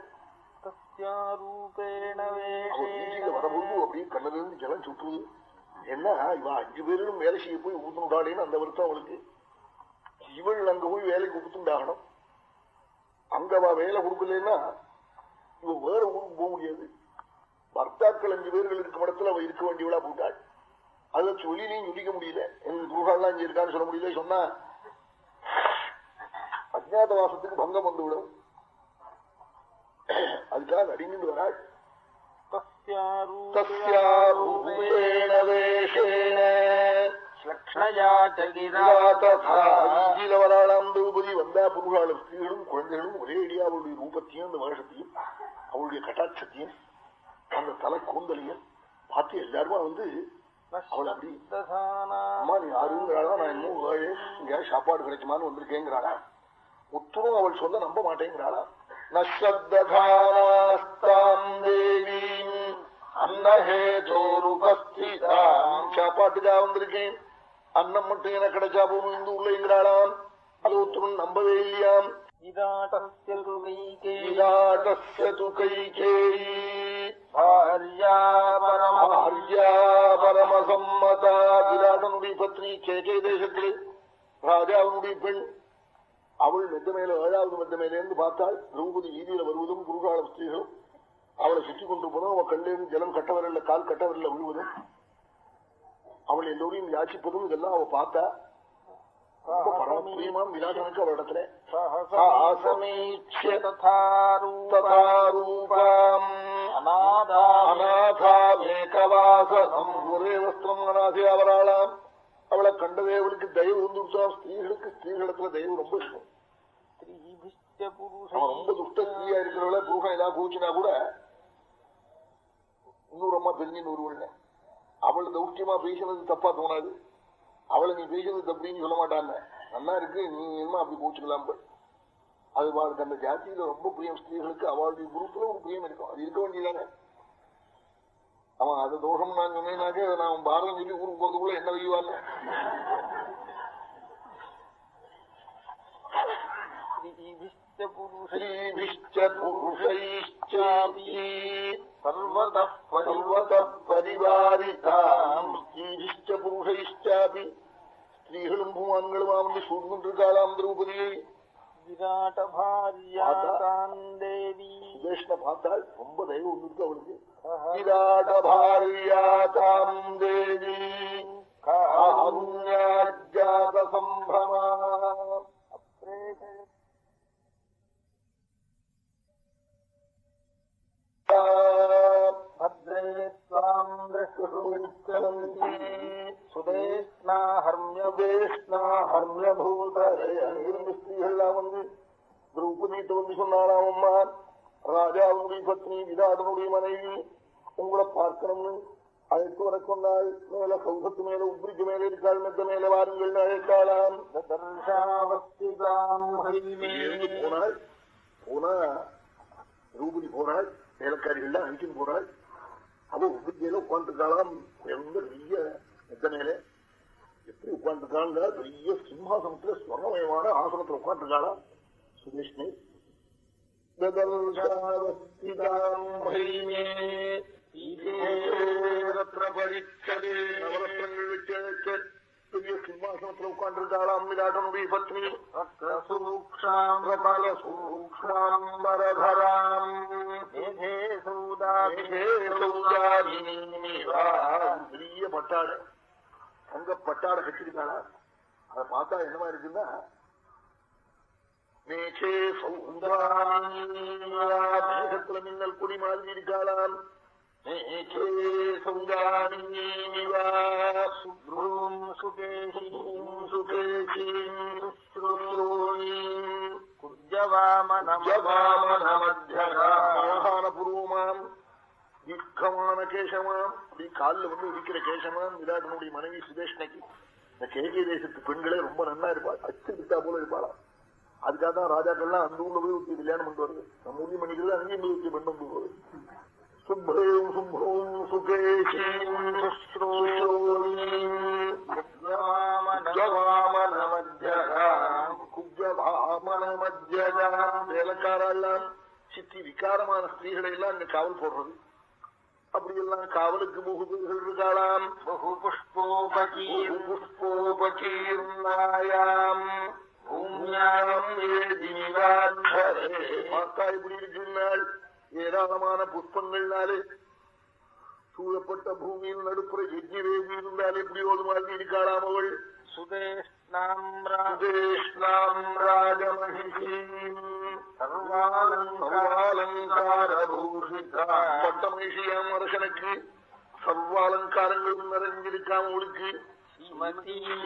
வரபோது அப்படியே கண்ணுல இருந்து ஜலம் சுற்றுது. என்ன இவ அஞ்சு பேரும் வேலை செய்ய போய் ஊத்துனுட்டாளேன்னு அந்த வருத்தம் அவளுக்கு. இவள் அங்க போய் வேலைக்கு ஊத்துண்டாகணும் அங்க அவ வேலை கொடுக்கலன்னா இவ வேற ஊருக்கு போக முடியாது. பர்த்தாக்கள் அஞ்சு பேர்கள் இருக்கும் இடத்துல அவ இருக்க வேண்டியவளா போட்டாள். அதை சொல்லிலையும் சொல்லிக்க முடியல. என் துருகாலாம் இங்க இருக்கான்னு சொல்ல முடியல. சொன்னா அஜாதவாசத்துக்கு பங்கம் வந்துவிடும். அதுக்காக நடிங்கிட்டு வராள் வராளாம் திரௌபதி வந்தா புருஷாளும் ஸ்திரீகளும் குழந்தைகளும் ஒரே அடியா அவளுடைய ரூபத்தையும் அந்த வேஷத்தையும் அவளுடைய கட்டாட்சத்தையும் அந்த தலை கூந்தலையும் பார்த்து எல்லாருமா வந்து அவள் அப்படி அம்மா நீ யாருங்கிறாளா நான் இன்னும் ஏழு எங்கேயாவது சாப்பாடு கிடைக்குமான்னு வந்திருக்கேங்கிறாளா? உத்தரும் அவள் சொல்ல நம்ப மாட்டேங்கிறாளா? நஸ்தாம் தேவீம் அன்னஹேதோருபஸ்திதாம் சாப்பாட்டுக்காக வந்திருக்கேன் அன்னம் மட்டும் எனக்கு கிடைச்சா போகணும் இந்த உள்ளேங்கிறாளாம் அது உத்தரும் நம்பவே இல்லையாம் பரமசம்மதா விராடனுடைய பத்னி கேகே தேசத்திலே ராஜாவினுடைய பெண் அவள் மெத்த மேல ஏழாவது மெத்த மேல இருந்து பார்த்தாள் திரௌபதி வீதியில வருவதும் குருகால ஸ்திரீகளும் அவளை சுற்றி கொண்டு போதும் அவள் கல்லேருந்து ஜலம் கட்டவரல்ல கால் கட்டவரல்ல விழுவதும் அவள் எல்லோரையும் யாச்சிப்பதும் இதெல்லாம் அவ பார்த்தா ரொம்ப பரமப்பிரியமான விராட்டனுக்கு அவளிடத்துல ரூபாம். அநாதாம் அநாதாமேகவாசனம் ஒரே வஸ்திரம் அநாதையா வராளாம் அவளை கண்டதே அவளுக்கு தயவு வந்துருச்சா ஸ்திரீகளுக்கு ஸ்திரீகளிடத்துல தயவு ரொம்ப இருக்கும் ரொம்ப துஷ்ட ஸ்திரீயா இருக்கிறவள புருஷன் ஏதாவது கூச்சினா கூட இன்னொரு அம்மா தெரிஞ்சு ஒருவள் அவள் தௌஷ்டியமா பேசினது தப்பா தோணாது. அவளை நீ பேசினது தப்புன்னு சொல்ல மாட்டான்னு நல்லா இருக்கு நீ என்ன அப்படி போச்சுக்கலாம் அது அவளுக்கு அந்த ஜாத்தியில ரொம்ப பிரியம் ஸ்திரீகளுக்கு அவளுடைய குரூப்ல ஒரு பிரியம் இருக்கும். அது இருக்க வேண்டியதானே அவன் அது தோஷம் நான் சொன்னேனாக்க நான் பாரதம் சொல்லி ஊருக்கு போறதுக்குள்ள என்ன புருஷைஷ்சாபி ஸ்திரீகளும் பூமான்களுமா வந்து சூழ்ந்துருக்காளாம் திரௌபதியை விராட பாரியாதான் தேவி. சுதேஷ்ட பார்த்தால் ரொம்ப தயவு ஒன்று இருக்கு அவளுக்கு விராட பாரியா காம் தேவி காருண்யாஜாத சம்பிரமா ஸ்திரீகள் வந்து திரௌபதிட்டு வந்து சொன்னாராம் அம்மா ராஜாவுடைய பத்னி விதாதனுடைய மனைவி உங்களை பார்க்கணும்னு அழைத்து வர சொன்னால் மேல சௌகத்து மேல உப்ரிக்கு மேல இருக்காள். மெத்த மேல வாருங்கள் அழைத்தாளாம் போனாள். போனா ரூபதி போனாள். வேலைக்காரிகள் அனுப்பின்னு போனாள். அவ உப்ரிக்கையில உட்காந்துருக்காளாம் எந்த பெரிய மெத்த மேல. எப்படி உட்காந்துருக்காள் பெரிய சிம்ஹாசனத்துல ஸ்வர்ணமயமான ஆசனத்துல உட்காந்துருக்காளா சுதேஷ்ணி நவரத்னங்கள் வச்சேக்கு பெரிய சிம்மாசனத்தில் உட்கார்ந்துருக்காளாம் விராட்டனுடைய பத்னி பெரிய பட்டாடை தங்க பட்டாடை கட்டிருக்காளா? அதை பார்த்தா என்னவா இருக்குன்னா மேகத்துல மின்னல் கொடி மாதிரி இருக்காளாம் பூர்வமாம் தீர்க்கமான கேசமாம் அப்படி காலில் வந்து இருக்கிற கேசமாம் விராட்டனுடைய மனைவி சுதேஷ்ணைக்கு இந்த கேகே தேசத்து பெண்களே ரொம்ப நன்னா இருப்பாள் அச்சு விட்டா போல இருப்பாளாம். அதுக்காக தான் ராஜாக்கள்லாம் அந்த ஊர்ல போய் ஒருத்தி கல்யாணம் பண்ணிட்டு வருது. நம்ம ஊர்லயும் பண்ணிக்கிறது அங்கேயும் போய் ஒருத்தி பண்ண போகுது சுப்ரேம் சுப்ரோம் சுகேஷிமனமத்யகாம் சித்தி விகாரமான ஸ்திரீகளை எல்லாம் இங்க காவல் போடுறது அப்படியெல்லாம் காவலுக்கு முகு பேர்கள் இருக்காளாம் பகு புஷ்போபகீர் நாயாம் മക്ക എപ്പടി ഇരിക്കുന്നാൽ ഏരാളമാണ് പുഷ്പങ്ങളിനാല് சூழப்பட்ட பூமியில் நடுப்புற யஜ்யவேதி இருந்தால் எப்படியோது மாதிரி இருக்காளாம் அவள் சுதேஷ்ணாம் ராஜமகிஷி பட்ட மகிஷியாம் அரசனுக்கு சர்வாலங்காரங்களும் நிறைஞ்சிருக்காம அவளுக்கு ஸ்ரீமதீம்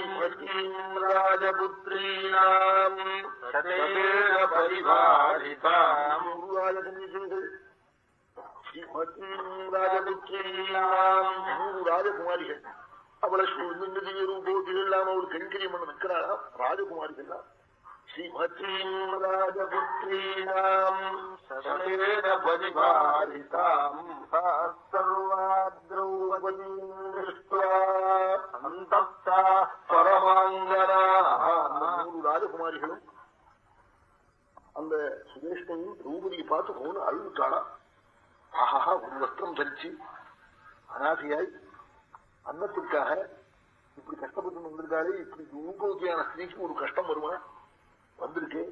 ராஜபுத்ரீனாம் சதேன ராஜகுமாரிகள் அவளை சூழ்ந்து திவ்ய அவள் கண்கரியம் பண்ண நிற்கிறாளாம் ராஜகுமாரிகள் ஸ்ரீமதீம் ராஜபுத்ரீனாம் சதேன பரிபாலிதாம் சர்வாத்ரௌபதீம் திருஷ்ட்வா सन्तप्ताः பரமாங்கனாக நூறு ராஜகுமாரிகளும் அந்த சுதேஷ்ணையும் திரௌபதியை பார்த்து போன அழுவிட்டாளா ஆஹா ஒரு வஸ்திரம் தரிச்சு அனாதையாய் அன்னத்திற்காக இப்படி கஷ்டப்பட்டு வந்திருக்காளே இப்படி ரூபவதியான ஸ்திரீக்கு ஒரு கஷ்டம் வருமா வந்திருக்கே.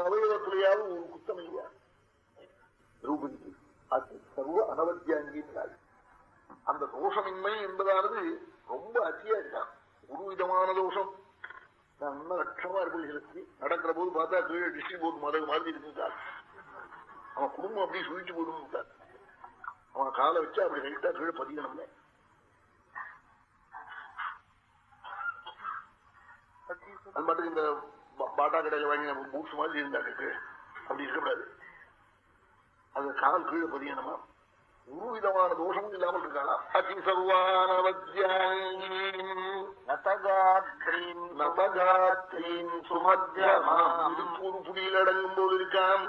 அவயவத்திலேயாவது ஒரு குத்தம் இல்லையா? திரௌபதிக்கு அது சர்வ அனவத்தியாங்கின்றாள் அந்த தோஷமின்மை என்பதானது ரொம்ப அத்தியா இருக்கான் ஒரு விதமான தோஷம். நான் இன்னும் லட்சமா இருப்பது நடக்கிற போது பார்த்தா கீழே டிஸ்ட்ரிக் போர்ட் மதகு மாதிரி இருக்குங்கால் அவன் குடும்பம் அப்படி சுழிச்சு போயிடும் அவன் காலை வச்சா அப்படி ரைட்டா கீழே பதிக்கணும்னே அது மட்டும் இந்த பாட்டா கடையில வாங்கி நம்ம பூட்ஸ் மாதிரி இருந்தாக்கு அப்படி இருக்கக்கூடாது. அது கால் கீழே பதியணுமா ஒரு விதமான தோஷமும் இல்லாமல் இருக்கலாம் அதி நபகாத்ரீம் சுமத்தியமாம் ஒரு புடியில் அடங்கும் போது இருக்காம்.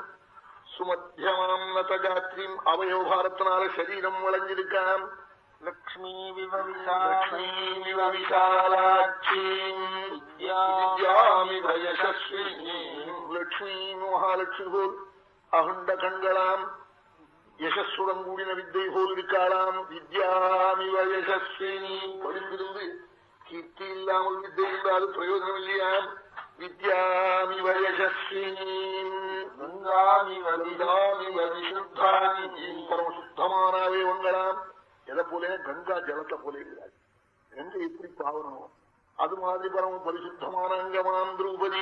சுமத்தியமாம் நதகாத்ரீம் அவயோபாரத்தினால சரீரம் வளைஞ்சிருக்காம். லக்ஷ்மீமிவ விஷாலாட்சீம் வித்யாமிவ யசஸ்வினீம் லக்ஷ்மீ மகாலட்சுமி போல் அகண்ட கண்களாம் யசஸ்சுடன் கூடின வித்தை போல் இருக்காளாம் வித்யாமிவ யசஸ்வினி படிந்திருந்து கீர்த்தி இல்லாமல் வித்தை இருந்தால் பிரயோஜனம் இல்லையாம் வித்யாமிவ யசஸ்வினீம் கங்காமிவ கங்காமிவ விசுத்தானீம் பரமசுத்தமானாவே வங்களாம் எதை போல கங்கா ஜலத்தை போல கங்கை எப்படி பாவனமோ அது மாதிரி பரம பரிசுத்தமான அங்கமாம் திரௌபதி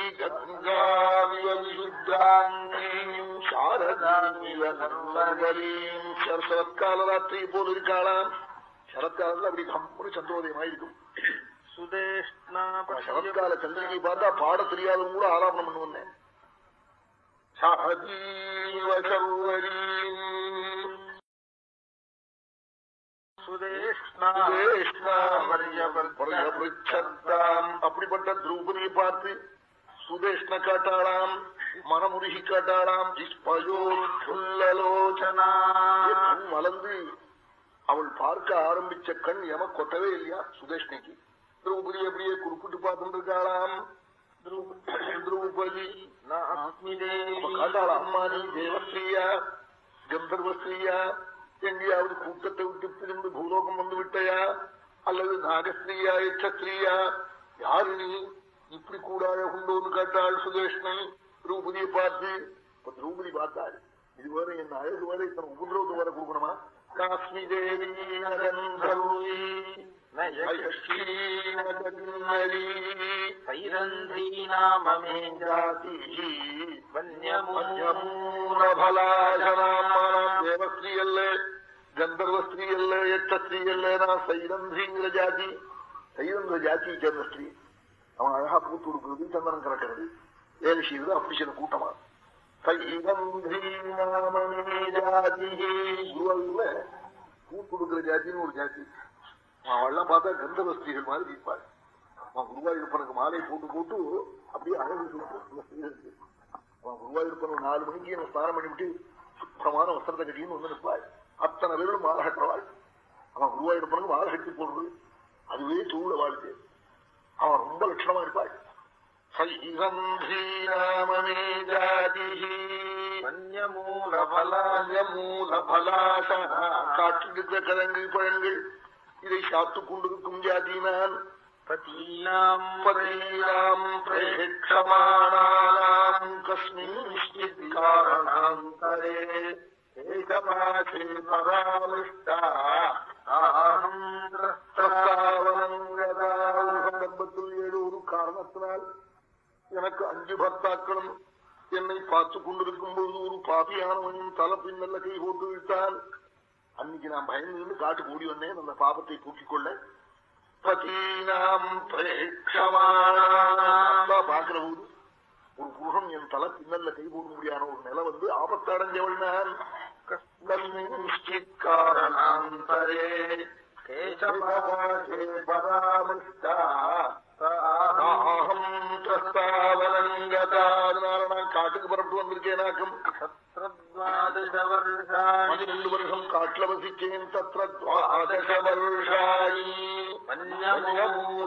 சரத்கால ராத்திரி போல் இருக்காளாம். சரத்காலத்துல அப்படி கம்பு சந்திரோதயமாயிருக்கும். சரத்கால சந்திரிகை பார்த்தா பாட தெரியாதவங்க கூட ஆலாபனம் பண்ணு வந்தேன் அப்படிப்பட்ட திரௌபதியை பார்த்து சுதேஷ்ண காட்டாளாம் மனமுருகி காட்டாளாம் மலர்ந்து அவள் பார்க்க ஆரம்பிச்ச கண் எம கொட்டவே இல்லையா சுதேஷ்ணைக்கு திரௌபதி அப்படியே குறிப்பிட்டு பார்த்துட்டு இருக்காளாம். திரௌபதி நாஸ்மி அப்ப தேவி. காட்டாளா? அம்மா நீ தேவஸ்ரீயா? கந்தர்வஸ்ரீயா? எங்கேயாவது கூட்டத்தை விட்டு பிரிந்து பூலோகம் வந்து விட்டையா? அல்லது நாகஸ்ரீயா எச்சஸ்ரீயா யாரு நீ? இப்படி கூடாத அழகுண்டோன்னு கேட்டாள் சுதேஷ்ணன் திரௌபதியை பார்த்து இப்ப திரௌபதி பார்த்தாள். இதுவரை என் அழகு வரை இத்தனை உபதிரவத்தை வர கொடுக்கணுமா? காஸ்மி தேவி நகந்தர்வி நயஸ்ரீ நகன்னரி சைரந்திரீநாமமே ஜாதி தேவஸ்ரீ அல்ல கந்தர்வஸ்ரீ அல்ல எட்டஸ்ரீ அல்ல நான் சைரந்திங்கிற ஜாதி சைரந்திர ஜாதியை சேர்ந்த ஸ்ரீ அவன் அழகா பூத்து கொடுக்கிறது சந்தனம் கறக்கிறது ஏழு செய்வது அப்படி சில கூட்டமாக சைரந்திரீநாமே ஜாதி குருவாயூர்ல பூத்து கொடுக்கிற ஜாதின்னு ஒரு ஜாதி. அவள்லாம் பார்த்தா கந்தர்வஸ்திரிகள் மாதிரி இருப்பாள் அவன் குருவாயூரப்பனுக்கு மாலை போட்டு போட்டு அப்படியே அழகு சொல்லிட்டு அந்த ஸ்திரீகளுக்கு அவன் குருவாயூரப்பன் நாலு மணிக்கு அவன் ஸ்நானம் பண்ணிவிட்டு சுத்தமான வஸ்திரத்தை கட்டின்னு வந்து நிற்பாள். அத்தனை பேரும் மாலை கட்டுறவாள் அவன் குருவாயூரப்பனுக்கு மாலை கட்டி போடுறது அதுவே சூழ வாழ்க்கை. அவன் ரொம்ப லட்சணமா இருப்பாள். ஜாதி மூலபலாச காற்றில் இருக்கிற கிழங்கு பழங்கள் இதை சாப்பிட்டுக் கொண்டிருக்கும் ஜாதியினால் பதீனாம் பதீனாம் பிரேட்சமானானாம் கஸ்மின்ஷ்டித் காரணாந்தரே ஏகபாசே பராமృష్టா ஆஹம் சந்தர்ப்பத்தில் ஏதோ ஒரு காரணத்தினால் எனக்கு அஞ்சு பர்த்தாக்களும் என்னை பார்த்து கொண்டிருக்கும் போது ஒரு பாபியானவனும் தலை பின்னல்ல கை போட்டு விட்டான். அன்னைக்கு நான் பயந்து காட்டு ஓடி வந்தேன். அந்த பாபத்தை தூக்கிக் கொள்ள. பதீனாம் பாக்குற போது ஒரு புருஷன் என் தலை பின்னல்ல கை போட முடியாத ஒரு நிலை வந்து ஆபத்தடைஞ்சவள் நான் காரணாந்தரே கேசபாசே பராமஷ்டா தாஹம் பிரஸ்தாவனங்கதா அதனால நான் காட்டுக்கு புறப்பட்டு வந்திருக்கேனாக்கும் சத்ரத்வாதசவர்ஷாணி பன்னிரண்டு வருஷம் காட்டுல வசிச்சேன் தத்ர துவாதச வருஷாயி வன்யமூலபலாசனா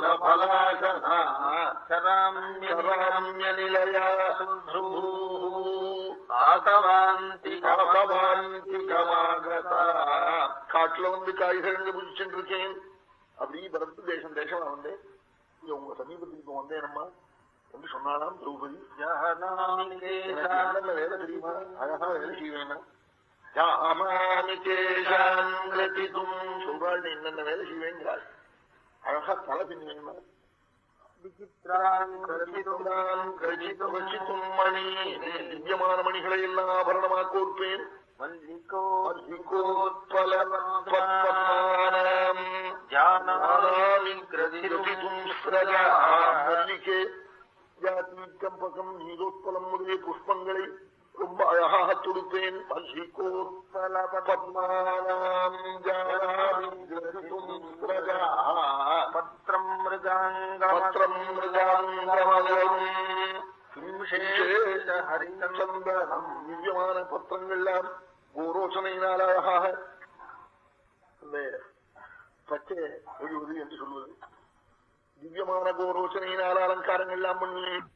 சராம்ய சராம்ய நிலையா ஆதவாந்திகமாகதா காட்டுல வந்து காய்கறிங்க புதிச்சுட்டு இருக்கேன் அப்படி பரத்து தேசம் தேசமா வந்தேன் இங்க உங்க சமீபத்துக்கு இப்ப வந்தேனம்மா என்று சொன்னாலாம் திரௌபதி என்னென்ன வேலை தெரியுமா அழகா வேலை செய்வேனா ஜாமாமி கேசான் கிரதிதும் சொல்றாள் என்னென்ன வேலை செய்வேங்கிறாள் அழகா தலை பின்னுவேன்னா திவ்யமான மணிகளை எல்லாம் ஆபரணமாக கோர்ப்பேன் மல்லிகோ மல்லிகோத்பலபத்மநானம் ஜானாமி கிரதிருதிதும் ஸ்ரஜா மல்லிகே ஜாதி கம்பகம் நீலோத்பலம் முதலிய புஷ்பங்களை ரொம்ப அழகாக தொடுப்பேன். பத்ரம் மிருகாங்கம் பத்திரம் சந்தனம் திவ்யமான பத்திரங்கள்லாம் கோரோசனையினால் அழகாக பச்சை ஒழிவது என்று சொல்வது. திவ்யமான கோரோசனையினால் அலங்காரங்கள் எல்லாம் பண்ணுவேன்.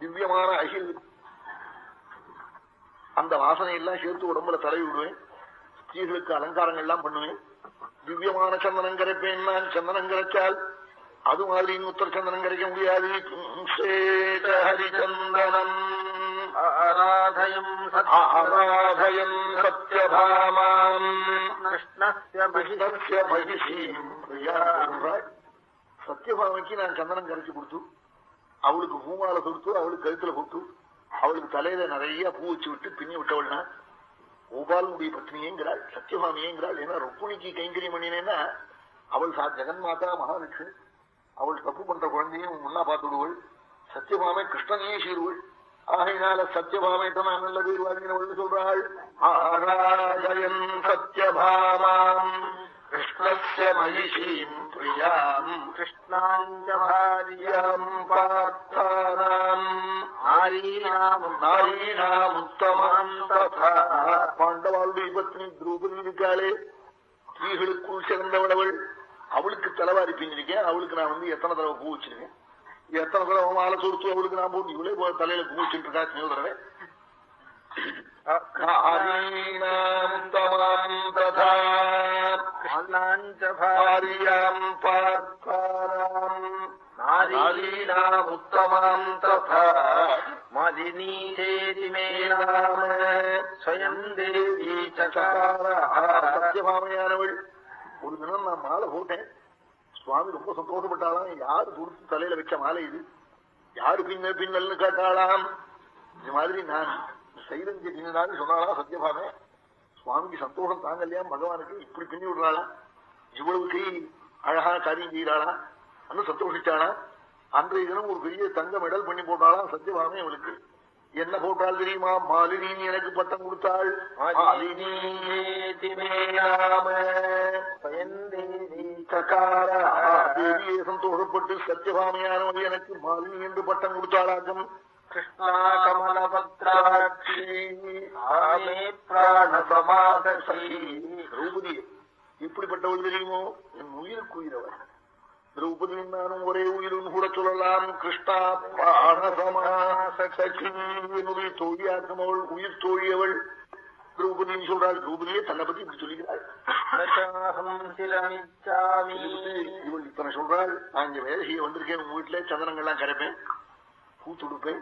திவ்யமான அகில். அந்த வாசனை எல்லாம் சேர்த்து உடம்புல தலை விடுவேன். ஸ்திரீகளுக்கு அலங்காரங்கள் எல்லாம் பண்ணுவேன். திவ்யமான சந்தனம் கரைப்பேன் நான். சந்தனம் கரைச்சால் அது மாதிரி இன்னொருத்தர் சந்தனம் கரைக்க முடியாது. ஹரிச்சந்தனம். ஆராதயம் சத்யபாமாம் கிருஷ்ணஸ்ய என்றாள். சத்யபாமைக்கு நான் சந்தனம் கரைச்சு கொடுத்து அவளுக்கு பூமாலை கொடுத்து அவளுக்கு கழுத்துல கொடுத்து அவளுக்கு தலையில நிறைய பூ வச்சு விட்டு பின்னி விட்டவள்னா கோபாலனுடைய பத்னியேங்கிறாள் சத்யபாமியேங்கிறாள் ஏன்னா ருக்மிணிக்கு கைங்கரியம் பண்ணினேன்னா அவள் சா ஜெகன்மாதா மகாலட்சுமி அவள் தப்பு பண்ற குழந்தையும் முன்னா பார்த்து விடுவள் சத்யபாமை கிருஷ்ணனையே சீர்வள். ஆகையினால நான் நல்ல பேர் வாங்கினவள் சொல்றாள். ஆராதயன் சத்யபாமாம் கிருஷ்ணஸ்ய மகிஷீம் பிரியாம் கிருஷ்ணாஞ்ச பாரியம் பிரியாம் பார்த்தானாம். நாரீணாமும் நாரீணாமுத்தமாம் ததா. பாண்டவாளுடைய பத்னி திரௌபதி இருக்காளே. ஸ்திரீகளுக்குள் சிறந்தவளவள் அவளுக்கு தலைவாரி பின்னிருக்கேன். அவளுக்கு நான் வந்து எத்தனை தடவை பூ வச்சிருக்கேன்? எத்தனை தடவை மாலை சொடுத்து அவளுக்கு நான் போட்டு இவளே தலையில பூ வச்சுட்டு இருக்கா நாரீணாமுத்தமாம் ததா. மதினீ சேதி மே நாம. ஸ்வயம் தேவி சகார சத்தியபாமையானவள் ஒரு தினம் நான் மாலை போட்டேன். சுவாமி ரொம்ப சந்தோஷப்பட்டாலாம் யாரு துடுத்து தலையில வச்ச மாலை இது? யாரு பின்ன பின்னல்னு கேட்டாளாம்? இது மாதிரி நான் சைலஞ்ச நின்னாலும் சொன்னாலாம் சத்தியபாமே சுவாமிக்கு சந்தோஷம் தாங்கல்லையா பகவானுக்கு இப்படி பின்னி விடுறாளா? இவ்வளவு கை அழகான காரியம் செய்யறாளா அன்னு சந்தோஷிச்சானா? அன்றைய தினம் ஒரு பெரிய தங்க மெடல் பண்ணி போட்டாலாம் சத்தியபாமே அவளுக்கு? என்ன போட்டால் தெரியுமா? மாலினி எனக்கு பட்டம் கொடுத்தாள். மாலினி தேவியை சந்தோஷப்பட்டு சத்தியபாமையானவள் எனக்கு மாலினி என்று பட்டம் கொடுத்தாளாக்கும் திரௌபதி இப்படிப்பட்டவள் தெரியுமோ? என் உயிருக்கு உயிரவள் திரௌபதியும் நானும் ஒரே உயிரும் கூட சொல்லலாம். கிருஷ்ணா பிராணசமாசகினுடைய தோழியாக்கும் அவள் உயிர் தோழியவள். திரௌபதின்னு சொல்றாள். திரௌபதியே தன்னை பத்தி இப்படி இவள் இத்தனை சொல்றாள். நான் இங்க வேலை செய்ய வந்திருக்கேன். உங்க வீட்டுல சந்தனங்கள்லாம் கரைப்பேன். பூ துடுப்பேன்.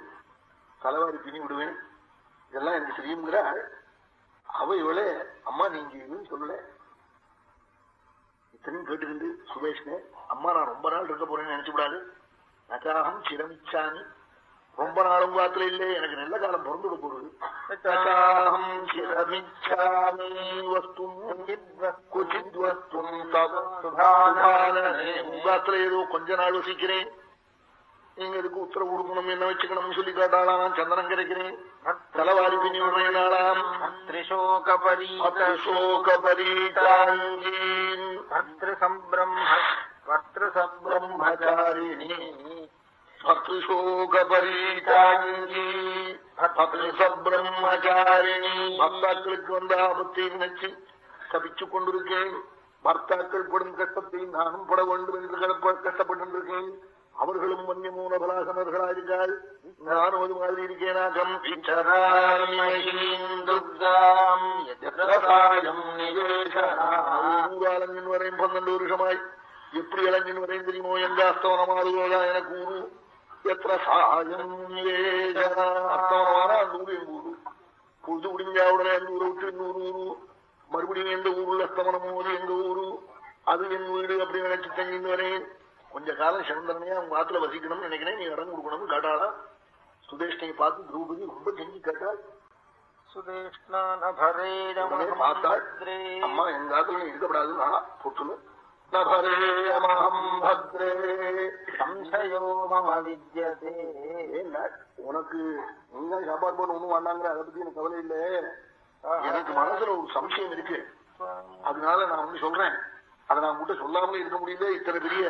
தலைவாரி பின்னி விடுவேன். இதெல்லாம் எனக்கு தெரியுங்கிறாள் அவ இவளே அம்மா நீங்க இதுன்னு சொல்லல. இத்தனையும் கேட்டுக்கிண்டு சுபேஷ்னே அம்மா நான் ரொம்ப நாள் இருக்க போறேன்னு நினைச்சு விடாது நச்சாகம் சிரமிச்சாமி. ரொம்ப நாளும் காத்துல இல்லை எனக்கு நல்ல காலம் பிறந்துட போறது. உங்காத்துல ஏதோ கொஞ்ச நாள் வசிக்கிறேன். நீங்க இதுக்கு உத்தரவு கொடுக்கணும் என்ன வச்சுக்கணும்னு சொல்லி காட்டாளாம் நான் சந்தனம் கிடைக்கிறேன். தலைவாரி பின்னி விடுறேன் நாளாம். திரிசோகபரீத சோகபரீதாங்கீன் பத்ருசம்பிரம்ம பத்ருசம்பிரம்மச்சாரிணி பத்ருசோகபரீதாங்கி பத்ருசபிரம்மச்சாரிணி பக்தாக்களுக்கு வந்த ஆபத்தை நினைச்சு தப்பிச்சு கொண்டிருக்கேன் பர்த்தாக்கள் படும் கஷ்டத்தை நானும் பட வேண்டும் என்று கடப்ப- கஷ்டப்பட்டிருக்கேன் அவர்களும் வன்யமூன பலாசனர்களாயிருக்காள் நானும் அது மாதிரி இருக்கேனாகம் ஊராளங்கின் வரையும் பன்னெண்டு வருஷமாய். எப்படி இளைஞன் வரையும் தெரியுமோ? எந்த அஸ்தவனமாறுவதா எனக்கு ஊரு எത്ര சாயம் அஸ்தவனமான அந்த ஊரு எங்க ஊரு பொழுது முடிஞ்சா உடனே அந்த ஊரை விட்டு இன்னொரு ஊரு. மறுபடியும் எந்த ஊர்ல ஸ்தமனம் போது எங்க ஊரு. அது என் வீடு அப்படி நினைச்சு தங்கிட்டு வரேன் கொஞ்ச காலம் சந்திரனையா உங்க ஆத்துல வசிக்கணும்னு நினைக்கிறேன். நீ இடம் கொடுக்கணும்னு கேட்டாளா சுதேஷ்ணையை பார்த்து திரௌபதி ரொம்ப கெஞ்சி கேட்டாள். பார்த்தாள். அம்மா எங்க ஆத்துல நீ இருக்கப்படாது நாளா பொட்டுன்னு பத்ரே சம்சயோ மம வித்யதே உனக்கு நீங்க சாப்பாடு போட்டு ஒண்ணும் வேண்டாங்கிற அதை பத்தி எனக்கு கவலை இல்லை எனக்கு மனசுல ஒரு சம்சயம் இருக்கு. அதனால நான் வந்து சொல்றேன். அதை நான் உங்ககிட்ட சொல்லாமலே இருக்க முடியல. இத்தனை பெரிய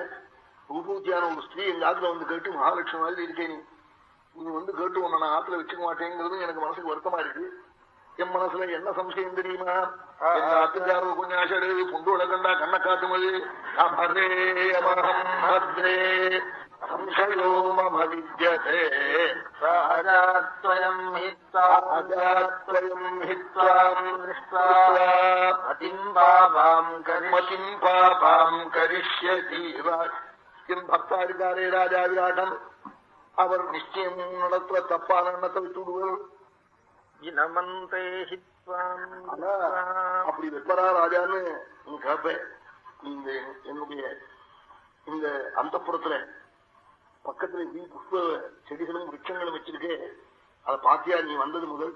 ரூபூத்தியான ஒரு ஸ்திரீ எங்க ஆத்துல வந்து கேட்டு மகாலட்சுமி மாதிரி இருக்கேன் நீ. நீ வந்து கேட்டு உன்னை நான் ஆத்துல வச்சுக்க மாட்டேங்கிறது எனக்கு மனசுக்கு வருத்தமா இருக்கு. என் மனசுல என்ன சம்சயம் தெரியுமா ஆத்துக்காரர் கொஞ்சம் ஆசடு புண்டோட கண்டா கண்ண காட்டுமது அபரே அமரம் கரிஷ்யதீவ என் பக்தா இருக்காரே ராஜா விராட்டன் அவர் நிச்சயம் நடத்துற தப்பான எண்ணத்தை விட்டு விடுவார் அப்படி வெப்பரா ராஜான்னு நீ கேப்ப. இந்த என்னுடைய இந்த அந்தப்புறத்துல பக்கத்துல இப்படி புஷ்ப செடிகளும் விருட்சங்களும் வச்சிருக்கே. அதை பாத்தியா நீ வந்தது முதல்.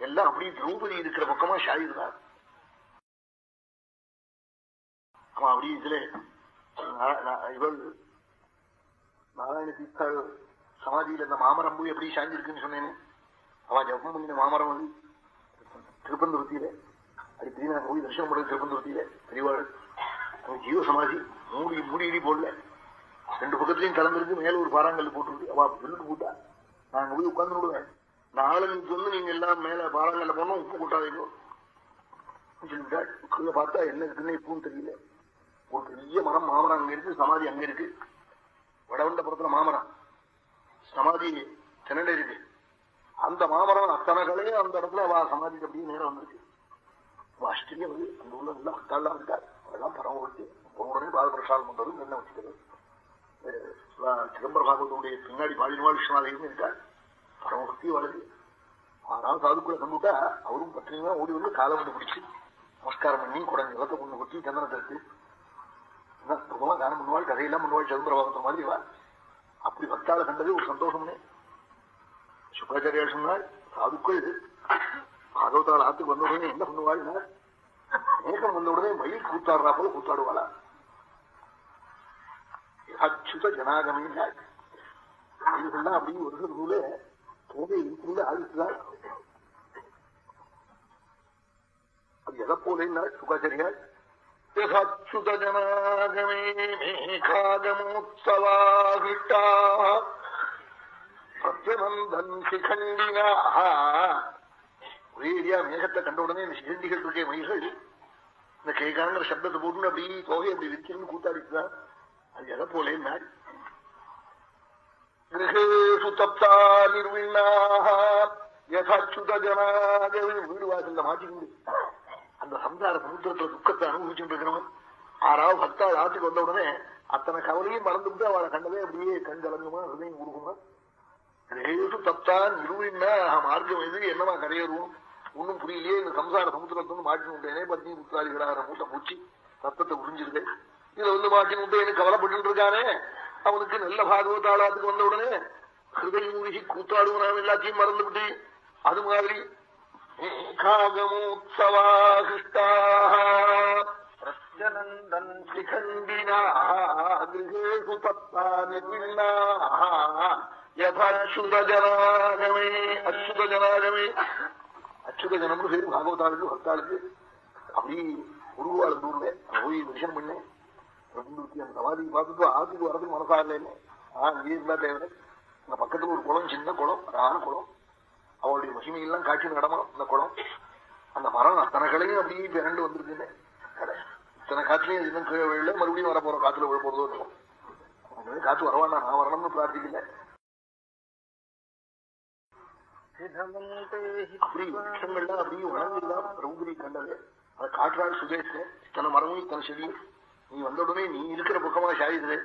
எல்லாம் அப்படியே திரௌபதி இருக்கிற பக்கமா ஷாயிருதான் அவன் அப்படி இதுல இவள் நாராயண தீர்த்தாள் சமாதியில் இந்த மாமரம்பு எப்படி சாஞ்சிருக்குன்னு சொன்னேன்னு அவன் ஜபம் பண்ணின மாமரம் அது திருப்பந்துருத்தியில அடிக்கடி நான் போய் தரிசனம் பண்றது திருப்பந்துருத்தியில பெரியவாள். அங்க ஜீவ சமாதி மூடி மூடி இடி போடல. ரெண்டு பக்கத்துலயும் கலந்துருக்கு மேல ஒரு பாறாங்கல் போட்டுருக்கு. அவ வில்லுக்கு போட்டா. நான் போய் உட்கார்ந்து விடுவேன் நாளைக்கு வந்து நீங்க எல்லாம் மேல பாறாங்கல்ல போனோம் உப்பு கொட்டாதீங்க சொல்லிவிட்டாள். பார்த்தா என்ன இருக்குன்னு இப்பவும் தெரியல. ஒரு பெரிய மரம் மாமரம் அங்க இருக்கு சமாதி அங்க இருக்கு. வடவண்டபுரத்துல மாமரம். சமாதி சென்னையில இருக்கு அந்த மாமரம் அத்தனை கலையும் அந்த இடத்துல அவ சமாதிக்கு அப்படியே நேரம் வந்திருக்கு. ஆஸ்திரியம் ஆச்சரியம் அந்த உள்ள நல்ல மக்கள்லாம் இருக்காரு அதெல்லாம் பரம் கொடுத்து உடனே பாத பிரசாதம் பண்றது என்ன வச்சுக்கிறது? சிதம்பர பாகவத்துடைய பின்னாடி பாலினவாள் விஸ்வநாதையும் இருக்கார் பரமபக்தி வளருது ஆனால் சாதுக்குள்ள கண்டுட்டா அவரும் பத்திரிகா ஓடி வந்து காலை வந்து பிடிச்சு நமஸ்காரம் பண்ணி குடங்கு நிலத்தை கொண்டு கொட்டி சந்தனத்தை எடுத்து பிரபலமா காரணம் பண்ணுவாள் கதையெல்லாம் பண்ணுவாள் சிதம்பர பாகவத்த மாதிரி வா அப்படி பக்தால கண்டது ஒரு சந்தோஷம்னே சுக்காச்சாரியால் சொன்னாள் சாதுக்கள் பாகவதால் ஆத்துக்கு வந்த உடனே என்ன பண்ணுவாள்னா மேகம் வந்த உடனே மயில் கூத்தாடுறா போல கூத்தாடுவாளா. அச்சுத ஜனாகமின்னாள் மயில்கள்லாம் அப்படி நூல தோகை இருக்குள்ள ஆதித்துதான் அது எதை போலேன்னாள் சுக்காச்சாரியால் யதாச்சுத ஜனாகமே மேகாகமோத்சவாகிட்டா. பிரத்யனந்தன் சிகண்டினா ஒரே மேகத்தை கண்ட உடனே இந்த சிகண்டிகள் இருக்கே மயில்கள் இந்த கேகாங்கிற சப்தத்தை போட்டு அப்படி தொகை அப்படி விரிச்சிருந்து கூத்தாடிச்சுதான் அது எதை போலே நாள் கிரகேஷு தப்தா நிர்விண்ணாக யதாச்சுத ஜனாகவே வீடு வாசல்ல மாட்டிக்கிண்டு அந்த சம்சார சமுத்திரத்துல துக்கத்தை அனுபவிச்சுட்டு இருக்கிறவன் ஆறாவது பக்தாள் ஆத்துக்கு வந்த உடனே அத்தனை கவலையும் மறந்துட்டு அவளை கண்டதே அப்படியே கண் கலங்குமா ஹிருதயம் கொடுக்குமா ஹேது தத்தா இருவின்னா மார்க்கம் எது என்னமா கரையறுவோம் ஒன்னும் புரியலையே இந்த சம்சார சமுத்திரத்துன்னு மாட்டி விட்டேனே பத்னி புத்தாளிகளாக மூட்டை மூச்சு ரத்தத்தை உறிஞ்சிருக்கேன் இதுல வந்து மாட்டி விட்டேன்னு கவலைப்பட்டு இருக்கானே? அவனுக்கு நல்ல பாகவதாளத்துக்கு வந்த உடனே ஹிருதய மூழ்கி கூத்தாடுவனாம் எல்லாத்தையும் மறந்து விட்டு அது மாதிரி காகமோத்சவாகிருஷ்டாகந்தன் சிகந்தினா கிரகேஷு தத்தா நிர்விண்ணா யதாச்சுதஜனாகமே அச்சுதஜனாகமே அச்சுதஜனம்னு பேரு பாகவதாளுக்கு பக்தாளுக்கு அப்படி உருவாள் தூர்ல போய் பண்ணேன் பிரபுத்தி அந்த சமாதி பார்த்துட்டு ஆத்துக்கு வரதுக்கு ஆஹ் இருந்தா தேவை பக்கத்துல ஒரு குளம் சின்ன குளம் அழகான குளம் அவளுடைய மகிமையெல்லாம் காட்சி நடமா அந்த குளம் அந்த மரம் அத்தனை கலையும் அப்படியே பிறண்டு வந்திருக்குன்னு கடை இத்தனை காத்துலயும் இன்னும் கீழே விழல மறுபடியும் வர போற காத்துல விழ போறதோ இருக்கும் காற்று காத்து வரவானா நான் வரணும்னு பிரார்த்திக்கல விஷயங்கள்லாம் அப்படியே உணர்ந்துதான் பிரபுபதி கண்டது. அதை காட்டுறாள் சுதேஷ் இத்தனை மரமும் இத்தனை செடியும் நீ வந்த உடனே நீ இருக்கிற பக்கமா சாயுது.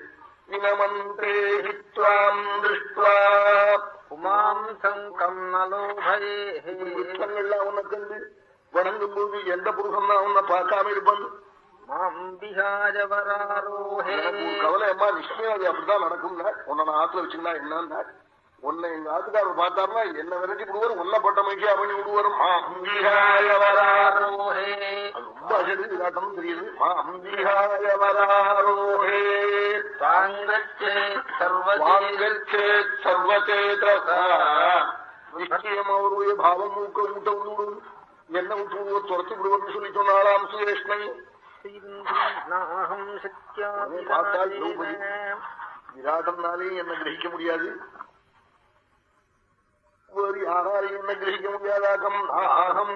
வணங்கும் போது எந்த புருஷன் தான் உன்னை பார்க்காம இருப்பான்? கவலை அம்மா நிச்சயம் அது அப்படிதான் நடக்கும்னா உன்னை நான் ஆத்துல வச்சுருந்தா என்னன்னா உன்னை எங்க ஆத்துக்காரர் பார்த்தாருன்னா என்ன விரட்டி விடுவார் உன்னை பட்ட மகிழ்ச்சியா பண்ணி விடுவார். ரொம்ப அசடு விராட்டம் தெரியுது. நிச்சயம் அவருடைய பாவம் மூக்க ஊட்ட விடுவோம் என்ன விட்டு விடுவோர் துரத்து விடுவோர்னு சொல்லி சொன்னாலாம் சுரேஷ்ணன். பார்த்தால் திரௌபதி. விராட்டம்னாலே என்ன கிரகிக்க முடியாது. வேறு யாராலையும் கிரகிக்க முடியாதாக்கம் அகம்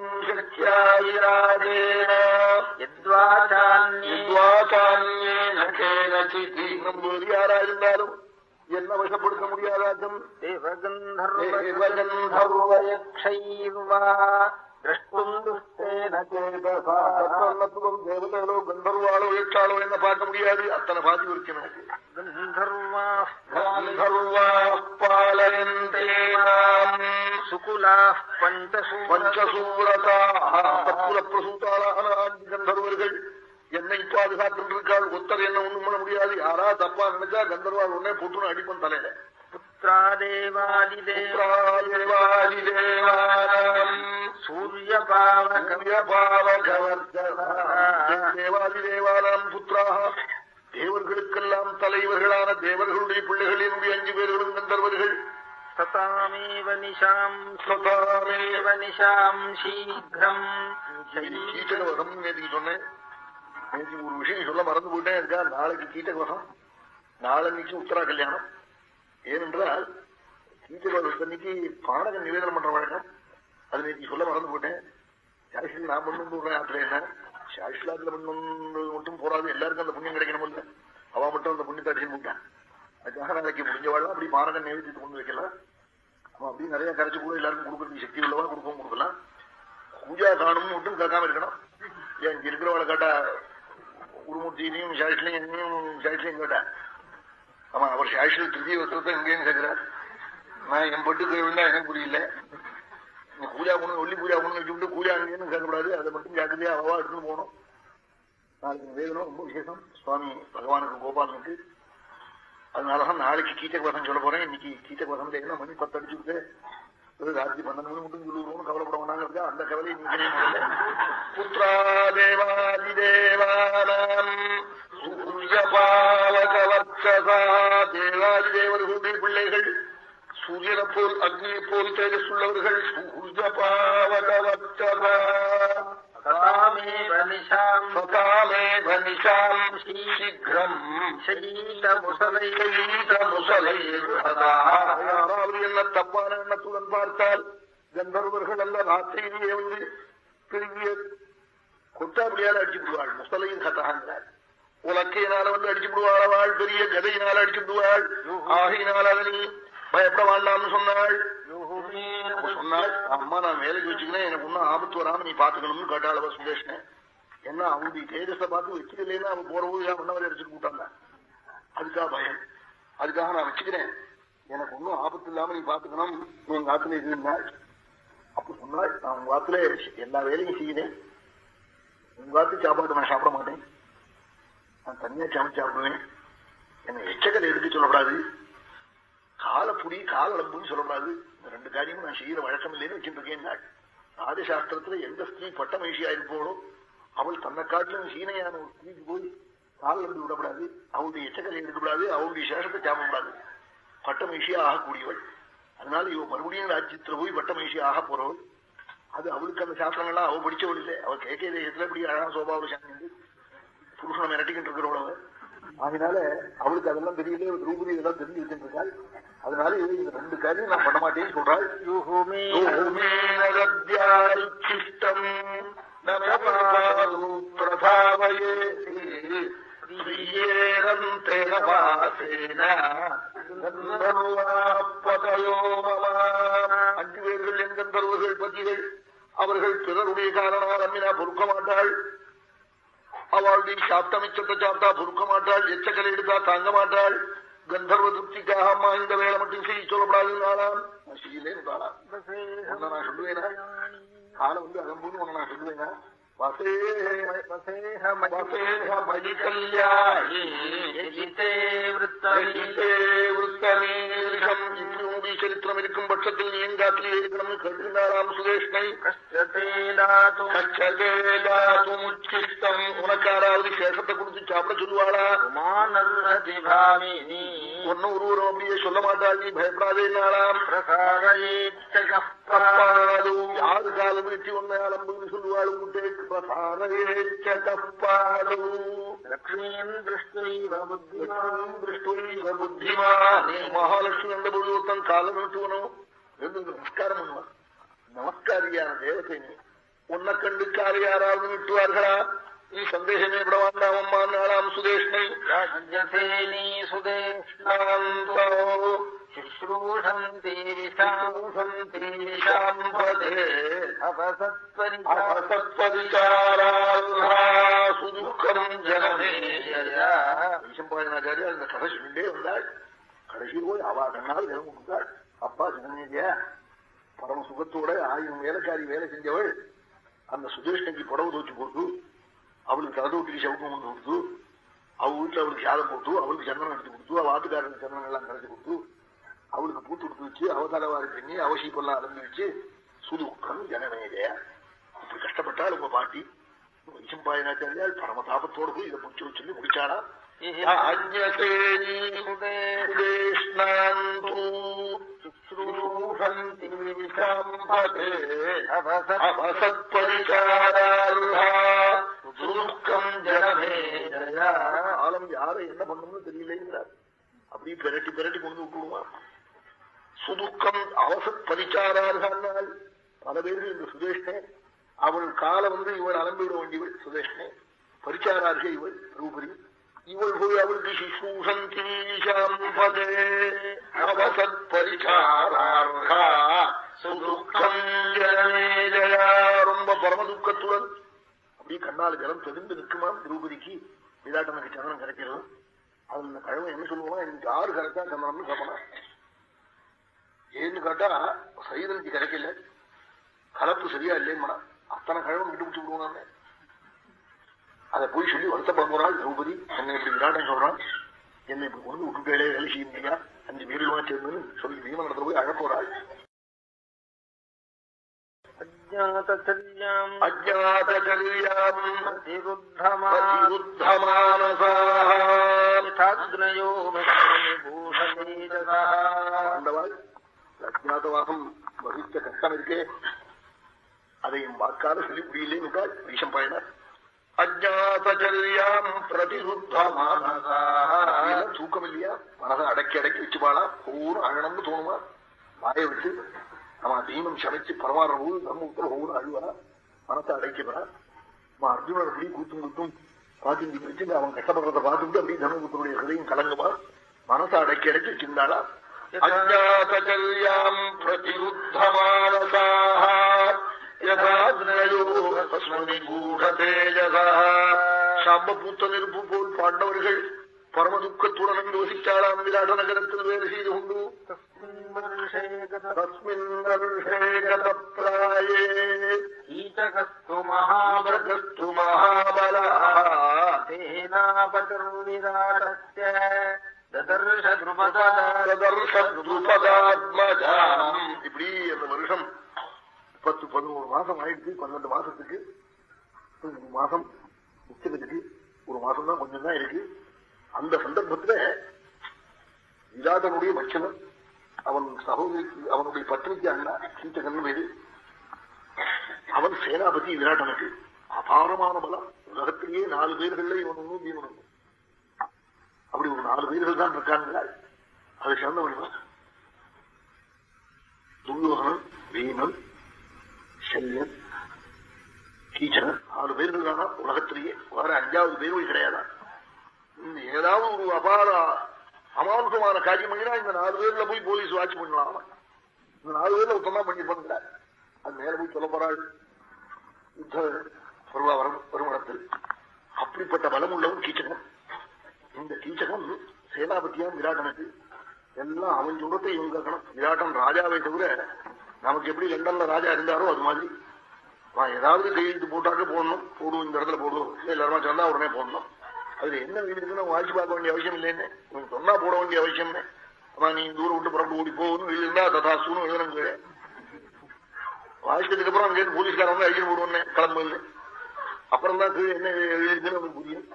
வேறு யாரா இருந்தாலும் என்ன வசப்படுத்த முடியாதாக்கம் தேவகந்தர்வயக்ஷைர்வா திரஷ்டும் துஷ்டேன சேதசா தத்துவம் தேவதைகளோ கந்தர்வாளோ யட்சாளோ என்ன பார்க்க முடியாது அத்தனை பாதி இருக்கு எனக்கு கந்தர்வாः கந்தர்வாः பாலயந்தே நாம் சுகுலாः பஞ்சசூர பஞ்சசூரதாக பக்குல பிரசூத்தாளான ஆண்டி கந்தர்வர்கள் என்னை பாதுகாத்துருக்காள் ஒத்தர் என்ன ஒண்ணும் பண்ண முடியாது யாரா தப்பா நினைச்சா கந்தர்வாள் உடனே புட்டுன்னு அடிப்பன் தலையில சூரியபாவக தேவாதிதேவானாம் புத்திராக தேவர்களுக்கெல்லாம் தலைவர்களான தேவர்களுடைய பிள்ளைகள் என்னுடைய அஞ்சு பேர்களும் கந்தர்வர்கள் சதாமேவ நிஷாம் சதாமேவ சுதாமேவ நிஷாம் சீக்கிரம் கீட்டக வசம் நேற்றுக்கு சொன்னேன் நேற்று ஒரு விஷயம் சொல்ல மறந்து போயிட்டேன் இருக்கா? நாளைக்கு கீட்டக வசம் நாளன்னைக்கு உத்தரா கல்யாணம். ஏனென்றால் இன்னைக்கு வசத்தன்னைக்கு நிவேதனம் பண்ற வழக்கம். அது நேற்று சொல்ல மறந்து போயிட்டேன் சாஷில் நான் பண்ணணும் சொல்றேன் யாத்திரை என்ன? சாஷிலாத்துல பண்ணணும் மட்டும் போறாது எல்லாருக்கும் அந்த புண்ணியம் கிடைக்கணும் இல்ல. அவ மட்டும் அந்த புண்ணியத்தை அடிச்சு போட்டான் அதுக்காக நாளைக்கு முடிஞ்சவாழ்லாம் அப்படி பானகம் நிவேதித்து கொண்டு வைக்கலாம் அவன் அப்படி நிறைய கரைச்சு கூட எல்லாருக்கும் கொடுக்கறதுக்கு சக்தி உள்ளவா கொடுக்கவும் கொடுக்கலாம். பூஜா காணும் மட்டும் கேட்காம இருக்கணும். ஏன் இங்க இருக்கிறவளை கேட்டா குருமூர்த்தியிலையும் சாயிஷ்லையும் என்னையும் சாயிஷ்லையும் கேட்டா ஆமா அவர் சாயிஷ்ல திருதிய வஸ்திரத்தை எங்கேயும் கேட்கிறார் நான் என் பட்டு கேள்விந்தா எனக்கு புரியல. நீ பூஜா பண்ணு ஒல்லி பூஜா பண்ணு வச்சுட்டு பூஜா அங்கேயும் கேட்கக்கூடாது. அதை மட்டும் ஜாக்கிரதையா அவா எடுத்துன்னு போகணும். நாளைக்கு வேதனம் ரொம்ப விசேஷம். சுவாமி பகவானுக்கு கோபாலனுக்கு. அதனாலதான் நாளைக்கு கீச்சக கோஷம் சொல்ல போறேன். இன்னைக்கு கீச்சக கோஷம் மணி பத்து அடிச்சுட்டு பன்னெண்டு மணி மட்டும் சொல்லுவோம் கவலைப்பட வேணாங்க அந்த கவலை புத்திரா தேவாதி தேவானாம் தேவாதி தேவர்களுடைய பிள்ளைகள் சூரியனை போல் அக்னியை போல் தேஜஸ் உள்ளவர்கள் சூரியபாவகவர்ச்சசா சதாமேவ நிஷாம். சதாமேவ நிஷாம். சீக்கிரம். சைலமுசலை யாராவது என்ன தப்பான எண்ணத்துடன் பார்த்தால் கந்தர்வர்கள் அல்ல ராத்திரியே வந்து திரும்பிய கொட்டாபடியால் அடிச்சு விடுவாள் முசலையின் கதகாங்கிறார் உலக்கையினால வந்து அடிச்சு விடுவாள் பெரிய கதையினால அடிச்சு விடுவாள் ஆகையினால் அதனை பயப்பட வேண்டாம்னு சொன்னாள். சொன்னா அம்மா நான் வேலைக்கு வச்சுக்கிறேன் எனக்கு ஒன்னும் ஆபத்து வராம நீ பாத்துக்கணும்னு கேட்டாள் அவ சுதேஷன் என்ன அவனுடைய தேஜஸை பார்த்து வச்சுக்கலைன்னா அவன் போறபோது ஏன் ஒன்னவரை அடிச்சுட்டு கூட்டாங்க அதுக்காக பயம். அதுக்காக நான் வச்சுக்கிறேன் எனக்கு ஒன்னும் ஆபத்து இல்லாம நீ பாத்துக்கணும். நீ காத்துல இருந்தாள் அப்ப சொன்னாள் நான் உங்க ஆத்துல எல்லா வேலையும் செய்கிறேன். உங்க ஆத்து சாப்பாடு நான் சாப்பிட மாட்டேன். நான் தனியா சமைச்சு சாப்பிடுவேன். என்னை எச்சக்கல் எடுத்து சொல்லக்கூடாது காலப்புடி காலம்புன்னு சொல்லக்கூடாது ரெண்டு காரியமும் நான் செய்யற வழக்கம் இல்லைன்னு வச்சுட்டு இருக்கேன் ராஜசாஸ்திரத்துல எந்த ஸ்திரீ பட்ட மகிழ்ச்சியா இருப்போளோ அவள் தன்னை காட்டிலும் சீனையான ஒரு ஸ்திரீக்கு போய் காலில் இருந்து விடக்கூடாது அவளுடைய எச்சக்கரை எடுக்கப்படாது அவளுடைய சேஷத்தை சாப்பிடக்கூடாது பட்ட மகிழ்ச்சியா ஆகக்கூடியவள். அதனால இவ மறுபடியும் ராஜ்யத்துல போய் பட்ட மகிழ்ச்சி ஆக போறவள். அது அவளுக்கு அந்த சாஸ்திரங்கள்லாம் அவள் படிச்சவள் இல்லை. அவள் கேட்க தேசத்துல இப்படி அழகா சோபாவில் சாமி புருஷனை மிரட்டிக்கிட்டு இருக்கிறவளவ அதனால அவளுக்கு அதெல்லாம் தெரியல திரௌபதி இதெல்லாம் தெரிஞ்சு வச்சுட்டு இருக்காள் அதனால இந்த ரெண்டு காரியம் நான் பண்ண மாட்டேன்னு சொல்றாள். அஞ்சு பேர்கள் என் கந்தர்வர்கள் பத்திகள் அவர்கள் பிறருடைய காரணமாக அம்மினா பொறுக்க மாட்டாள். அவளுடைய சாப்பிட்ட சாப்பிட்டா பொறுக்க மாட்டாள் எச்சக்கலை எடுத்தா தாங்க மாட்டாள். கந்தர்வ திருப்திக்காக அம்மா இந்த வேலை மட்டும் செய்ய சொல்லப்படாதுன்னாலாம் நான் செய்யலேன்னு நான் சொல்லுவேனா? காலை வந்து அகம்புன்னு ஒண்ணு நான் சொல்லுவேனா? ചരിത്രം ഇരിക്കും പക്ഷത്തിൽ നീയും കാത്തിലേ ഇരിക്കണം കേട്ടിരുന്നാറാം സുരേഷ്ണൻ ഉച്ചിഷ്ടം ഉണക്കാരാവത് ശേഷത്തെ കുറിച്ച് ചാപ്പിട ചൊല്ലുവാളാ ഒന്നും ഒരുവരും அப்படியே சொல்ல மாட்டாள் நீ பயப்படாதே நாளாம் பிரசாரே கப்பாடும் யாரு காலம் வீட்டி ஒன்னையால் அம்புன்னு சொல்லுவாளும் குட்டேக்கு பிரதானேச்ச கப்பாடும் லக்ஷ்மியின் திருஷ்டைவ புத்திமான். திருஷ்டைவ புத்திமான். மகாலட்சுமி என்ற பொழுது ஒருத்தன் காலம் நீட்டுவனும் என்று நமஸ்காரம் நமஸ்காரியான தேவதை உன்னை கண்டு காலை யாராவது ഈ സന്ദേശമേ ഇവിടെ വാങ്ങാമമ്മാനാളാം സുദേഷ്ണൈ സുദുഃഖം ജനമേയമ്പാചാര്യ அந்த கதை சொல்லிட்டே வந்தாள் கடைசியில் போய் அவா கண்ணால் தினம் கொடுத்தாள் அப்பா ஜனமேஜியா பரம சுகத்தோட ஆயிரம் வேலைக்காரி வேலை செஞ்சவள் அந்த சுதேஷ்டனுக்கு புடவை தோச்சு போட்டு அவளுக்கு கதவுட்டிக்கு சவுக்கம் கொண்டு கொடுத்து அவ வீட்டுல அவளுக்கு சாதம் போட்டு அவளுக்கு சந்தனம் எடுத்து கொடுத்து அவ ஆத்துக்காரனுக்கு சந்தனம் எல்லாம் கரைச்சு கொடுத்து அவளுக்கு பூத்து கொடுத்து வச்சு அவ தலைவாரி பண்ணி அவசியப்பெல்லாம் அலந்து வச்சு சுதுக்கம் ஜனமேதையா இப்படி கஷ்டப்பட்டாள் உங்க பாட்டி வைசம்பாயனாச்சாரியால் பரம தாபத்தோடு போய் இதை முடிச்சு சொல்லி முடிச்சாளா காலம் யாரை என்ன பண்ணணும்னு தெரியலேங்கிறார். அப்படி பிரட்டி பிரட்டி கொண்டு விட்டுடுவான் சுதுக்கம் அவசத் பரிச்சாரார்கள் பல பேர்கள் இந்த சுதேஷ்ணே அவள் காலம் வந்து இவள் அலம்பிவிட வேண்டியவள் சுதேஷ்ணே பரிச்சாரார்கள் இவள் ரூபரி இவள் போய் அவளுக்கு சிசூசந்தீஷாம்பதே அவசத் பரிச்சாரார்கா சுதுக்கம் ரொம்ப பரம துக்கத்துடன் அப்படியே கண்ணால் ஜலம் தெளிந்து நிற்குமாம் திரௌபதிக்கு விராட்டனுக்கு சந்திரன் கிடைக்கிறது அவன் இந்த கழகம் என்ன சொல்லுவான் எனக்கு ஆறு கரெக்டா சந்திரன் கேட்பலாம் ஏன்னு கேட்டா சைதனுக்கு கிடைக்கல. கலப்பு சரியா இல்லையா அத்தனை கழகம் விட்டு விட்டு விடுவாங்க அதை போய் சொல்லி வருத்தப்படுறாள் திரௌபதி. என்னை இப்படி விராட்டம் சொல்றான்? என்னை இப்படி கொண்டு விட்டுட்டே வேலை செய்ய முடியா அஞ்சு பேருமா சேர்ந்து சொல்லி பீமனிடத்துல போய் அழப்போறாள். अज्ञातचर्याम् அஜாதகல்யாம் प्रतिरुद्धमानसाः यथाग्नयो भूषणेजसः ஆண்டவாள் அஜாதவாசம் வகித்த கஷ்டம் இருக்கே அதையும் வாக்காத சொல்லி புரியலே விட்டாள் வீஷம் பயனர் அஜாதச்சரியாம் பிரதிருத்தமான தூக்கம் இல்லையா மனதை அடக்கி அடக்கி வச்சுப்பாளா ஒவ்வொரு அழனம்னு தோணுமா வாயை விட்டு நம்ம தீமம் சமைச்சு பரமாற போது தர்மபுத்திர ஒவ்வொரு அழுவா மனத்தை அடைக்கிறா. நம்ம அர்ஜுனன் அப்படியே கூத்தும் கூத்தும் பாத்து பிடிச்சு அவன் கஷ்டப்படுறத பார்த்துட்டு அப்படியே தர்மபுத்தருடைய ஹதையும் கலங்குமா மனசை அடக்கி அடக்கி சிந்தாளா? அஜாதச்சரியாம் பிரதிருத்தமானசாக சாம்பபூத்த நெருப்பு போல் பாண்டவர்கள் പരമദുഃഖത്തുടനം യോജിച്ചാളാം വിരാട നഗരത്തിന് വേല ചെയ്തുകൊണ്ടു മഹാബലസ്തു മഹാബല സേനാപതിർവിരാടസ്യ இப்படி அந்த வருஷம் பத்து பதினோரு மாசம் ஆயிடுச்சு. பன்னெண்டு மாசத்துக்கு. மாசம் மிச்சம் இருக்கு ஒரு மாசம் தான் கொஞ்சம் தான் இருக்கு. அந்த சந்தர்ப்பத்துல விராதனுடைய பட்சணன் அவன் சகோதரிக்கு அவனுடைய பத்னிக்கு அண்ணா கீச்சகன் மீது அவன் சேனாபதி விராட்டனுக்கு அபாரமான பலம். உலகத்திலேயே நாலு பேர்கள்ல இவன் ஒன்னும் ஜீவன் அப்படி ஒரு நாலு பேர்கள் தான் இருக்காங்களா? அதை சேர்ந்தவன் தான். துரியோகனன் வீமன் சல்யன் கீச்சனன் நாலு பேர்கள் தானா? உலகத்திலேயே வேற அஞ்சாவது பேர்கள் கிடையாதா? ஏதாவது ஒரு அபார அமானுஷமான காரியம் பண்ணினா இந்த நாலு பேர்ல போய் போலீஸ் வாட்ச் பண்ணலாம். இந்த நாலு பேர்ல ஒருத்தமா பண்ணிருப்பாங்க அது மேல போய் சொல்ல போறாள் யுத்த பருவா வரும் அப்படிப்பட்ட பலம் உள்ளவன் கீச்சகம் இந்த கீச்சகம் சேனாபதியாம் விராட்டனுக்கு எல்லாம் அவன் சொல்றதை இவங்க கேட்கணும். விராட்டன் ராஜாவை தவிர நமக்கு எப்படி லண்டன்ல ராஜா இருந்தாரோ அது மாதிரி. ஏதாவது கையெழுத்து போட்டாக்க போடணும். போடுவோம் இந்த இடத்துல போடுவோம். எல்லாருமா சொன்னா உடனே போடணும். அதுல என்ன இருக்குன்னு வாசி பார்க்க வேண்டிய அவசியம் இல்லைன்னு. சொன்னா போட வேண்டிய அவசியம் ஆமா நீ தூரம் விட்டு புறப்பட்டு ஓடி போகணும் இருந்தா ததாசுன்னு எழுதணும் கீழே வாசிச்சதுக்கு அப்புறம் அங்கே போலீஸ்காரன் வந்து அழிச்சு போடுவோன்னு கிளம்புன்னு அப்புறம் தான் கீழே என்ன எழுதிருக்குன்னு நமக்கு புரியும்.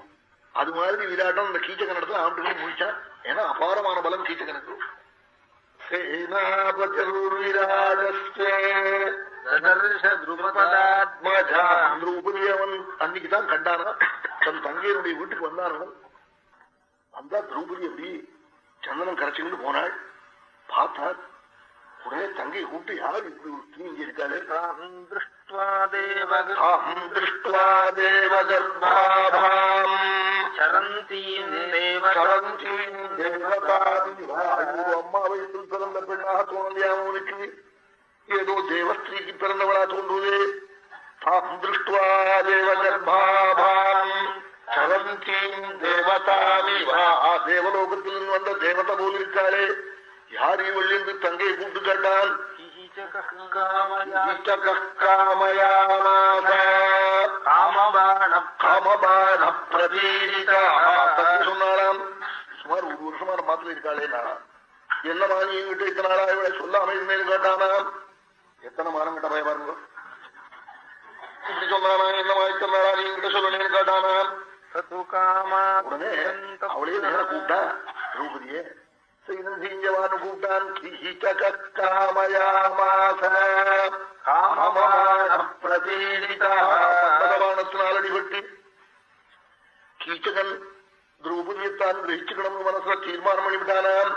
அது மாதிரி விராட்டம் இந்த கீச்சகனத்துல ஆண்டுகளும் முடிச்சான். ஏன்னா அபாரமான பலம் கீச்ச கணக்கு அன்னைக்குதான் கண்டானா தன் தங்கையனுடைய வீட்டுக்கு வந்தானவன் வந்தா திரௌபதி எப்படி சந்தனம் கரைச்சுக்கிட்டு போனாள். பார்த்தார் உடனே தங்கை கூப்பிட்டு யார் இப்படி ஒரு தீ இங்க இருக்காரு? திருஷ்டுவா தேவ அஹம் திருஷ்டுவா தேவகர்பாபாம் சரந்தீம் தேவ சரந்தீம் தேவதாதிவா. ஐயோ, அம்மா வயசில் பிறந்த பெண்ணாக தோணலையா அவனுக்கு ஏதோ தேவஸ்திரீக்கு பிறந்தவளா தோன்றுவே தாம் திருஷ்டுவா தேவகர்பாபாம் சரந்தீம் தேவதாதிவா. தேவலோகத்தில் வந்த தேவதை போல் இருக்காளே யார் இவள் என்று தங்கையை கூப்பிட்டு கேட்டால் சுமார் ஒரு வருஷமான மாத்திர இருக்காளே நான். என்னமா நீ என்கிட்ட இத்தனை நாளா இவளை சொல்லாம இருந்தேன்னு கேட்டானாம் எத்தனை மானம் கிட்ட பய பாருங்க. இப்படி சொன்னானா என்னமா இத்தனை நாளா நீ என்கிட்ட சொல்லணும்னு கேட்டானாம் உடனே அவளையே நேர கூப்பிட்டா திரௌபதியே காமமான பிரதீரிதா சந்தனபானத்தினால் அடிபட்டு கீச்சகன் திரௌபதியத்தான் கிரகிச்சுக்கணும்னு மனசுல தீர்மானம் பண்ணிவிட்டானாம்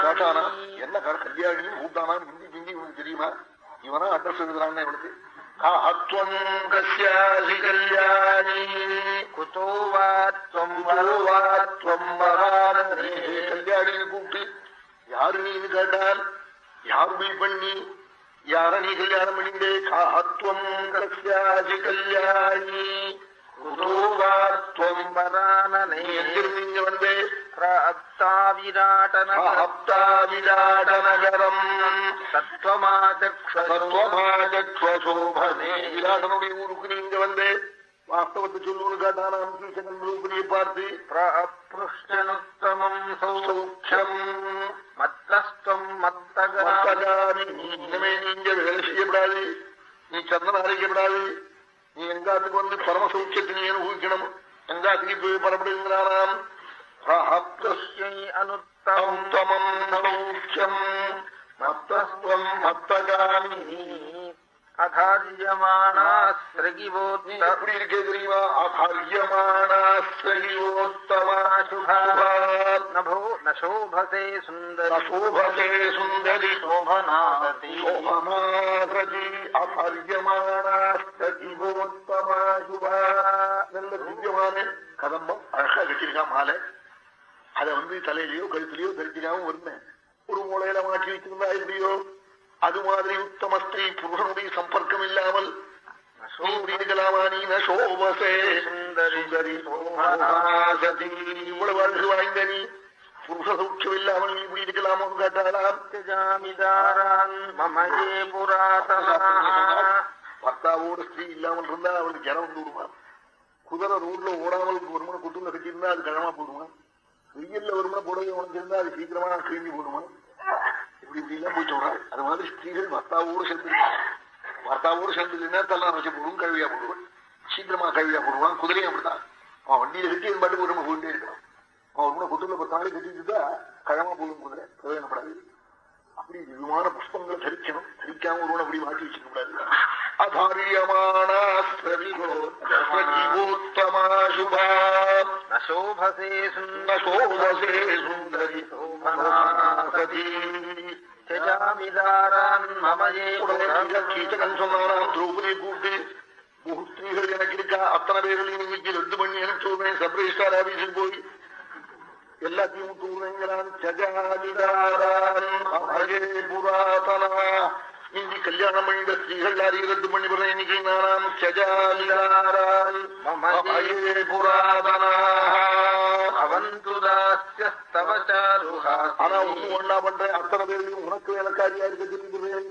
கேட்டானா என்ன கல்யாணி கூப்பிட்டானா ஹிந்தி ஹிந்தி தெரியுமா இவனா அட்ரஸ் எழுதுறான்னு இவனுக்கு கல்யாணி. கல்யாணின்னு கூப்பிட்டு யாரு நீன்னு கேட்டான் யாரு நீ பண்ணி யார நீ கல்யாணம் பண்ணிண்டே கஸ்யாசி கல்யாணி. நீ எங்கிருந்து இங்க வந்தே? பிராப்தா விராட்டன ஆப்தாவிராடநகரம் தத்வமாதக்ஷ சத்வபாஜத்வசோபனே விராடனுடைய ஊருக்கு நீங்க வந்து வாஸ்தவத்தை சொல்லுன்னு கேட்டானாம் கீசகன் ரூபதியை பார்த்து பிரபுஷ்டனுத்தமம் சௌக்கியம் மத்தகரம் மத்தகாமி இனிமே நீங்க வேலை செய்யப்படாது நீ சந்தனம் அரைக்கப்படாது நீ எங்காத்துக்கு வந்து பரம சௌக்கியத்தை நீ அனுபவிக்கணும் எங்காத்துக்கு போய் பரப்படுகிறானாம் எப்படி இருக்கே தெரியுமா நோபசே சுந்தரி சோபமாதி அகாரியமானோத்தமா நல்ல திவ்யமான கதம்பம் அழகா வச்சிருக்கா மாலை அதை வந்து தலையிலயோ கழுத்திலயோ தரிச்சிக்காம வருந்தேன் ஒரு மூலையில மாற்றி வச்சிருந்தா எப்படியோ? அது மாதிரி உத்தம ஸ்திரீ புருஷனுடைய சம்பர்க்கம் இல்லாமல் இவ்வளவு அழகு வாய்ந்த நீ. புருஷ சௌக்கியம் இல்லாமல் நீ இப்படி இருக்கலாமோ கேட்டாலாம். பர்த்தாவோட ஸ்திரீ இல்லாமல் இருந்தா அவளுக்கு ஜனம் வந்து விடுவான் குதிரை ரோட்ல ஓடாமல் ஒரு மணி குட்டுல கட்டியிருந்தா அது கனமா போடுவான் வெயில்ல ஒரு புடவை உணர்ந்திருந்தா அது சீக்கிரமா கிழிஞ்சு போடுவான். இப்படி இப்படி எல்லாம் போய் சொல்றாரு அது மாதிரி ஸ்திரீகள் பர்த்தாவோடு சேர்ந்து பர்த்தாவோடு சேர்ந்து இல்லைன்னா தல்லாம் வச்சு போடுவோம் கழுவியா போடுவான். சீக்கிரமா கழுவியா போடுவான் குதிரையும் அப்படித்தான். அவன் வண்டியில கட்டி அது பாட்டுக்கு ஒரு மணி போயிட்டே இருக்கான். அவன் ஒரு மணி குட்டுல பத்து நாளைக்கு கட்டிட்டு கழமா போடும் குதிரை. பிரயோஜனப்படாது அப்படி விமான புஷ்பங்களை தரிக்கணும் தரிக்காம ஒருவன் அப்படி மாட்டி வச்சுக்க கூடாது அதாரியமானோத்தமா சுபா நோபசே சோபசே சுந்தரி சோபனாசதி சுந்தஜாமிதாரான் மமயே கீச்சகன் சொன்னானாம் திரௌபதியை கூப்பிட்டு முகு ஸ்திரீகள் எனக்கு இருக்கா அத்தனை பேர்களையும் இன்னைக்கு ரத்து பண்ணி அனுப்பிச்சுடுறேன் சப்ரேஸ்டார் ஆபீஸுக்கு போய் எல்லாத்தையும் தூங்குறான் ஜகாதிதாரான் அபயே புராதனா. இன்னி கல்யாணம் பண்ணிட்ட ஸ்திரீகள் யாரையும் ரத்து பண்ணி ஆனா ஒண்ணும் ஒன்னா பண்றேன் அத்தனை பேரையும் உனக்கு வேலைக்காரியா இருக்க சொல்லிவிடுறேன்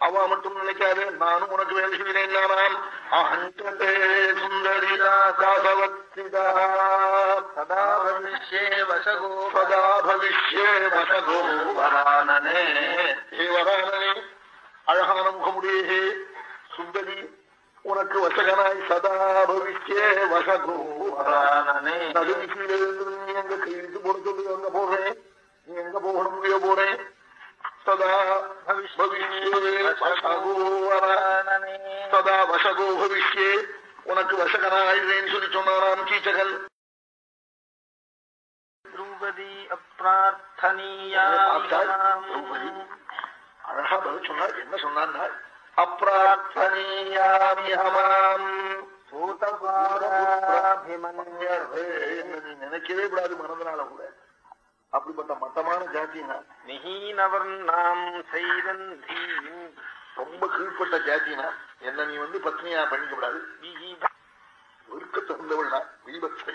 அவ மட்டும் நினைக்காதே நானும் உனக்கு வேலை செய்கிறேன் நான் அஹந்தே சுந்தரிதா தாசவத்திதா சதா பவிஷ்யே வசகோ சதா பவிஷ்யே அழகான முகமுடையே. சுந்தரி உனக்கு வசகனாய் சதா பவிக்க வசகோடு கீழே இருந்து நீ எங்க கைவிட்டு போட சொல்லு அங்க போடுறேன் நீ எங்க போக முடியோ போறேன் சதா சதா வசகோ பவிஷ்யே உனக்கு வசகனாயிடுறேன்னு சொல்லி சொன்னாராம் கீச்சகல் திரௌபதி அப்பிரார்த்தனீயா அழகா பதில் சொன்னார் என்ன சொன்னான்னா அப்பிரார்த்தனேயாமி அமாம். நினைக்கவே கூடாது மனதனால கூட அப்படிப்பட்ட மட்டமான ஜாத்தினா ரொம்ப கீழ்பட்ட ஜாத்தினா என்ன நீ வந்து பத்னியா பண்ணிக்க கூடாது. வெறுக்கத்தை வந்தவள்னா வீபத்தை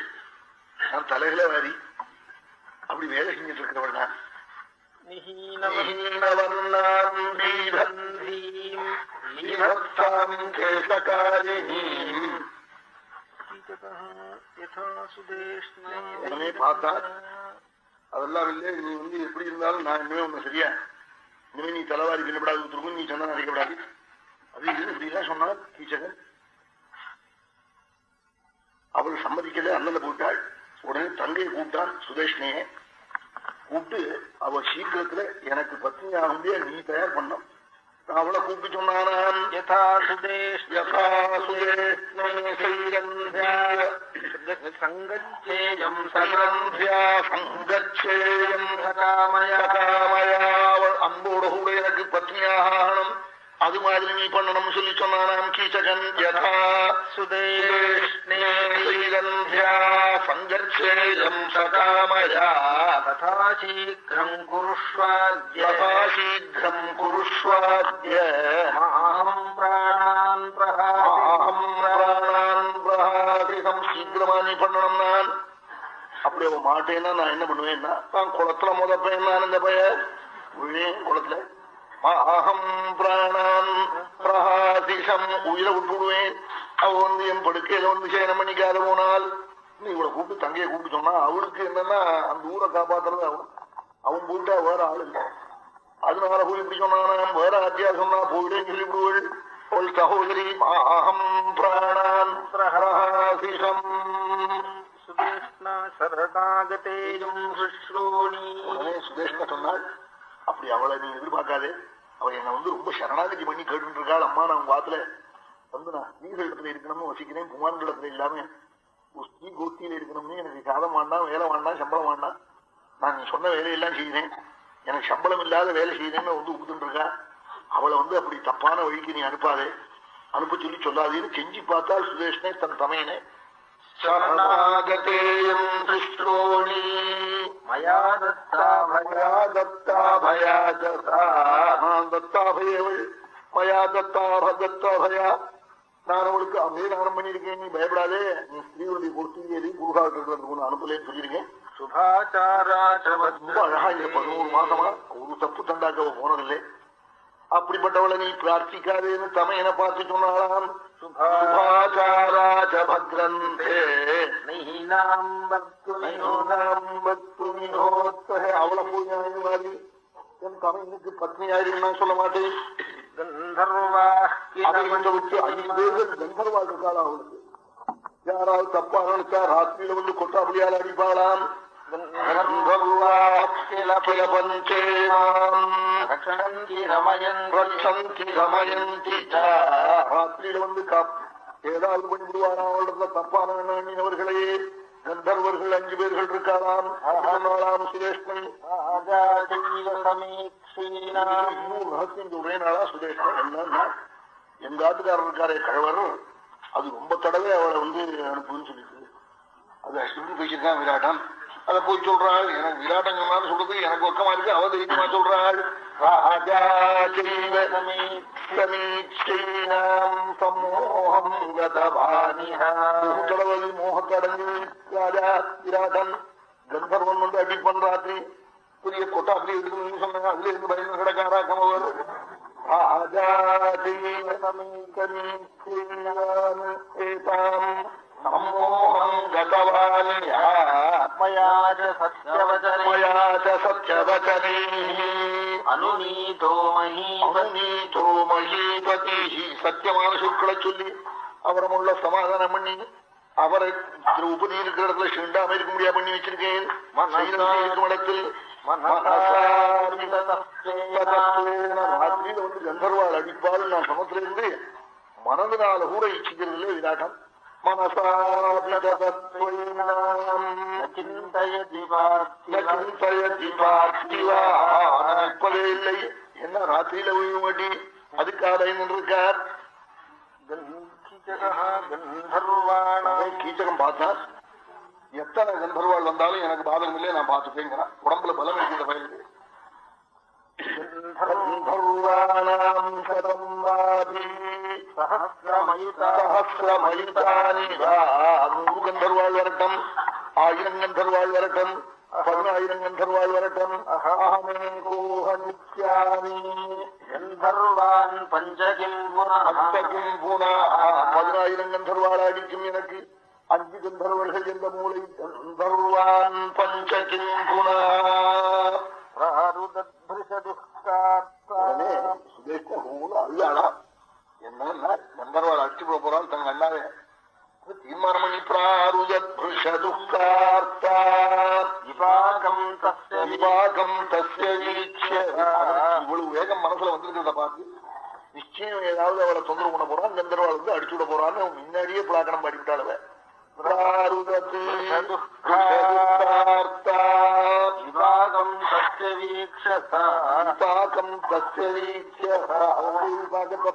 நான் தலைகளை வாரி அப்படி வேலை செஞ்சிட்டு இருக்கிறவள் உடனே பார்த்தா அதெல்லாம் இல்லை நீ வந்து எப்படி இருந்தாலும் நான் இனிமே ஒண்ணு சரியா இனிமே நீ தலைவாரி பின்னப்படாது திரும்ப நீ சொன்னா நினைக்கப்படாது அது இது இப்படிதான் சொன்னார் கீச்சகன் அவள் சம்மதிக்கல அண்ணனை போட்டாள் உடனே தங்கையை கூப்பிட்டான் சுதேஷ்ணைய கூப்பிட்டு அவள் சீக்கிரத்துல எனக்கு பத்னி ஆகும்படியா நீ தயார் பண்ணோம் அவளை கூப்பிட்டு சொன்னானாம். யதா சுதேஷ்ண யதா சைரந்தியா சங்கச்சேயம் சங்கரந்தியா சங்கச்சேயம். சகாமயா. அவள் அன்போட கூட எனக்கு பத்னியாகணும் அது மாதிரி நீ பண்ணணும் சொல்லி சொன்னானாம் கீச்சகன். யதா சுதேஷ்ணே ஸ்ரீகந்தியா சங்கச்சேயம் சகாமயா ததா சீக்கிரம் குருஷ்வாத்ய. யதா சீக்கிரம் குருஷ்வாத்ய. மாஹம் பிராணான் பிரஹாதி பிராணான் பிரஹாதிகம் சீக்கிரமா நீ பண்ணணும் நான். அப்படி அவன் மாட்டேன்னா நான் என்ன பண்ணுவேன்னா நான் குளத்துல முதப்பேன் நான் இந்த பைய விழேன் குளத்துல. அகம் பிராணான் பிரஹாதிஷம் உயிரை விட்டு விடுவேன் அவ வந்து என் படுக்கையில வந்து சேனம் பண்ணிக்காத போனால். நீ இவளை கூப்பிட்டு தங்கையை கூப்பிட்டு சொன்னா அவளுக்கு என்னன்னா அந்த ஊரை காப்பாத்துறது அவன் அவன் போயிட்டா வேற ஆள் இல்லை. அதனால போய் இப்படி சொன்னான் வேற ஆத்தியா சொன்னா போயிடேன்னு சொல்லி விடுவள் அவள் சகோதரி அகம் பிராணான் உடனே சுதேஷ்ண சொன்னாள் அப்படி அவளை நீ எதிர்பார்க்காதே. அவள் என்னை வந்து ரொம்ப சரணாகதி பண்ணி கேட்டு இருக்காள் அம்மா நான் உங்க வாத்துல வந்து நான் ஸ்ரீகளிடத்துல இருக்கணும்னு வசிக்கிறேன். குமாரங்களிடத்துல இல்லாம ஒரு ஸ்ரீ கோஷ்டியில இருக்கணும்னு எனக்கு சாதம் வேண்டாம் வேலை வேண்டாம் சம்பளம் வேண்டாம் நான் நீ சொன்ன வேலையெல்லாம் செய்கிறேன். எனக்கு சம்பளம் இல்லாத வேலை செய்யறேன்னு வந்து உகுத்துட்டு இருக்கா அவளை வந்து அப்படி தப்பான வழிக்கு நீ அனுப்பாதே. அனுப்ப சொல்லி சொல்லாதேன்னு செஞ்சு பார்த்தால் சுதேஷ்னே தன் தமையனே. சரணாகதேயம் துஷ்டோணி மயா தத்தா மயா தத்தாபயா ததா நான் தத்தாபயவள் மயா தத்தாப தத்தாபயா நான் அவளுக்கு அபயதானம் பண்ணியிருக்கேன் நீ பயப்படாதே. நீ ஸ்ரீவருடைய கோஷ்டிங்கேரி புருஷாக்கள் ஒன்று அனுப்பலேன்னு சொல்லியிருக்கேன். ரொம்ப அழகா இந்த பதினோரு மாசமா ஒரு தப்பு தண்டாக்க அவ போனதில்லை. அப்படிப்பட்டவளை நீ பிரார்த்திக்காதேன்னு தமையனை பார்த்து சொன்னாலாம் சுபாச்சாராச்ச பத்ரந்தே அவளை இந்த மாதிரி. என் தமையனுக்கு பத்னியாயிருன்னு நான் சொல்ல மாட்டேன். கந்தர்வாள் இருக்காளா அவளுக்கு. யாராவது தப்பா நினைச்சா ராத்திரியில வந்து கொட்டாப்படியால் அடிப்பாளாம். வந்து ஏதாவது பண்ணி விடுவாராம் அவளிடத்துல தப்பான எண்ணினவர்களே கந்தர்வர்கள் அஞ்சு பேர்கள் இருக்காராம் நாளாம் சுரேஷ்ணன் இன்னொரு ரகசியம் நாளா சுரேஷ்ணன் என்னன்னா எங்க ஆட்டுக்காரர் இருக்காரே கழவர் அது ரொம்ப தடவை அவளை வந்து அனுப்புன்னு சொல்லிட்டு. அது அஸ்வின் பேசியிருக்கான் விராட்டம். அத போய் சொல்றாள். எனக்கு விராட்டம் சொல்றது எனக்கு ஒக்கமா இருக்கு. அவ தைரியமா சொல்றாள். ராஜா செய்வ சமீட்சைனாம் சம்மோகம் ராஜா விராட்டன் கந்தர்வன் வந்து அடி பண்றாத்தி பெரிய கொட்டா அப்படி இருக்குன்னு சொன்னாங்க. அதுல இருந்து பயந்து கிடக்காரா கமவர் சம்மோகம் கதவானியா मया च सत्यवचने மயா ச சத்யவச்சனே अनुनीतो महीपति அவனீதோ மகீபதி சத்தியமான சொற்களை சொல்லி அவரமுள்ள சமாதானம் பண்ணி அவரை திரௌபதி இருக்கிற இடத்துல சிண்டாம இருக்க முடியா பண்ணி வச்சிருக்கேன் சைலன்சி இருக்கும் இடத்தில் ராத்திரியில வந்து கந்தர்வாள் அடிப்பாள் நான் சமத்துல இருந்து மனதினால கூட இச்சிக்கிறது இல்லை விராட்டம் चिन्तयति மனசா நிற்பதே இல்லை. என்ன ராத்திரியில உயிவு மாட்டி அதுக்காக நின்றிருக்கார் கீச்சகம் பார்த்தார். எத்தனை கந்தர்வாள் வந்தாலும் எனக்கு பாதகம் இல்லை நான் பார்த்துப்பேங்கிறான் உடம்புல பலம் இருக்கு இந்த பயிலுக்கு. கந்தர்வாணாம் சதம் வாபி सहस्रमयुता சஹசிரமயுதானி வா. நூறு கந்தர்வாள் வரட்டும் ஆயிரம் கந்தர்வாள் வரட்டும் பதினாயிரம் கந்தர்வாள் வரட்டும் அகமே கோஹ நித்யாமி गन्धर्वान् पञ्च किम् पुनः அத்தகிம் பூனா பதினாயிரம் கந்தர்வாள் அடிக்கும் எனக்கு அஞ்சு கந்தர்வர்கள் என்ற மூலை கந்தர்வான் பஞ்சகிம் புனா உடனே சுதேஷ்கர் ரொம்ப அழுதானா என்னன்னா கந்தர்வாள் அடிச்சு போக போறாள் தன் அண்ணாவே. தீர்மானமணி இவ்வளவு வேகம் மனசுல வந்திருக்கிறத பார்த்து நிச்சயம் ஏதாவது அவளை தொந்தரவு பண்ண போறான் கந்தர்வாள் வந்து அடிச்சு விட போறான்னு முன்னாடியே புலாக்கணம் பாடிவிட்டாள்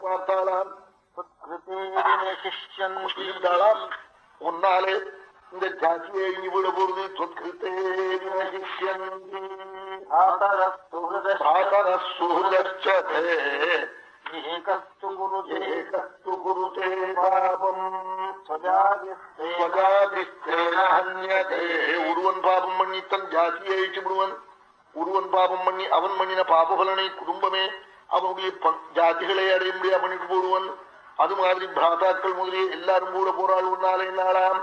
பார்த்தாளாம் உன்னாலே இந்த ஜாக்கியை எழுதி விட போறது தொற்கிருத்தே விமகிஷியந்தி ஆதர சுகிருதே ஏகஸ்து குருதே ஏகஸ்து குருதே பாபம் ஹன்யதே ஒருவன் பாபம் பண்ணி தன் ஜாதியை அழிச்சு விடுவன் ஒருவன் பாபம் பண்ணி அவன் பண்ணின பாபபலனை குடும்பமே அவனுடைய ஜாதிகளை அடைய முடியா பண்ணிட்டு போடுவன் அது மாதிரி பிராதாக்கள் முதலிய எல்லாரும் கூட போராள் ஒன்னாலே நாளாம்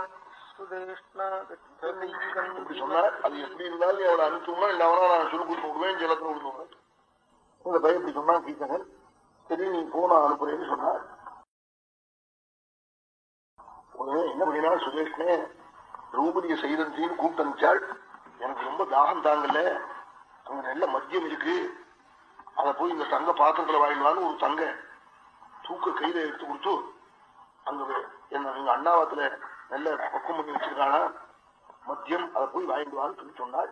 சொன்னார் அது எப்படி இருந்தாலும் அவளை அனுப்பிச்சு விடுவேன் இல்லவனா நான் சொல்லி கொடுத்து விடுவேன் ஜலத்தில் விடுவேன் உங்களை பயப்படி சொன்னா கீசகன் சரி நீ போன அனுப்புறேன்னு சொன்னார். உடனே என்ன பண்ணினா சுரேஷ்னே திரௌபதிய சைரந்தின்னு கூப்பிட்டு அனுப்பிச்சாள் எனக்கு ரொம்ப தாகம் தாங்கல அங்க நல்ல மத்தியம் இருக்கு. அதை போய் இந்த தங்க பாத்திரத்துல வாங்கிடுவான்னு ஒரு தங்க தூக்க கையில எடுத்து கொடுத்து அங்க என்ன எங்க அண்ணாவத்துல நல்ல பக்கம் பண்ணி வச்சிருக்கானா? மத்தியம் அதை போய் வாங்கிடுவான்னு சொல்லி சொன்னாள்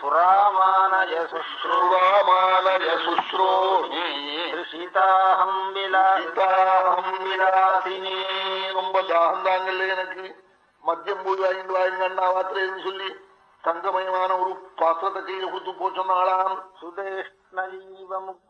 சுராமானய சுஷ்ருவாமானய சுஷ்ரோஹி சீதாஹம் விலாசிதாஹம் விலாசினி ரொம்ப தாகம் தாங்கல்ல எனக்கு மத்தியம் போய் வாங்கிட்டு வாங்க அண்ணா வாத்திரேன்னு சொல்லி தங்கமயமான ஒரு பாத்திரத்தை கையில் கொடுத்து போச்சொன்னாளாம் சுதேஷ்ணீவ முக்தி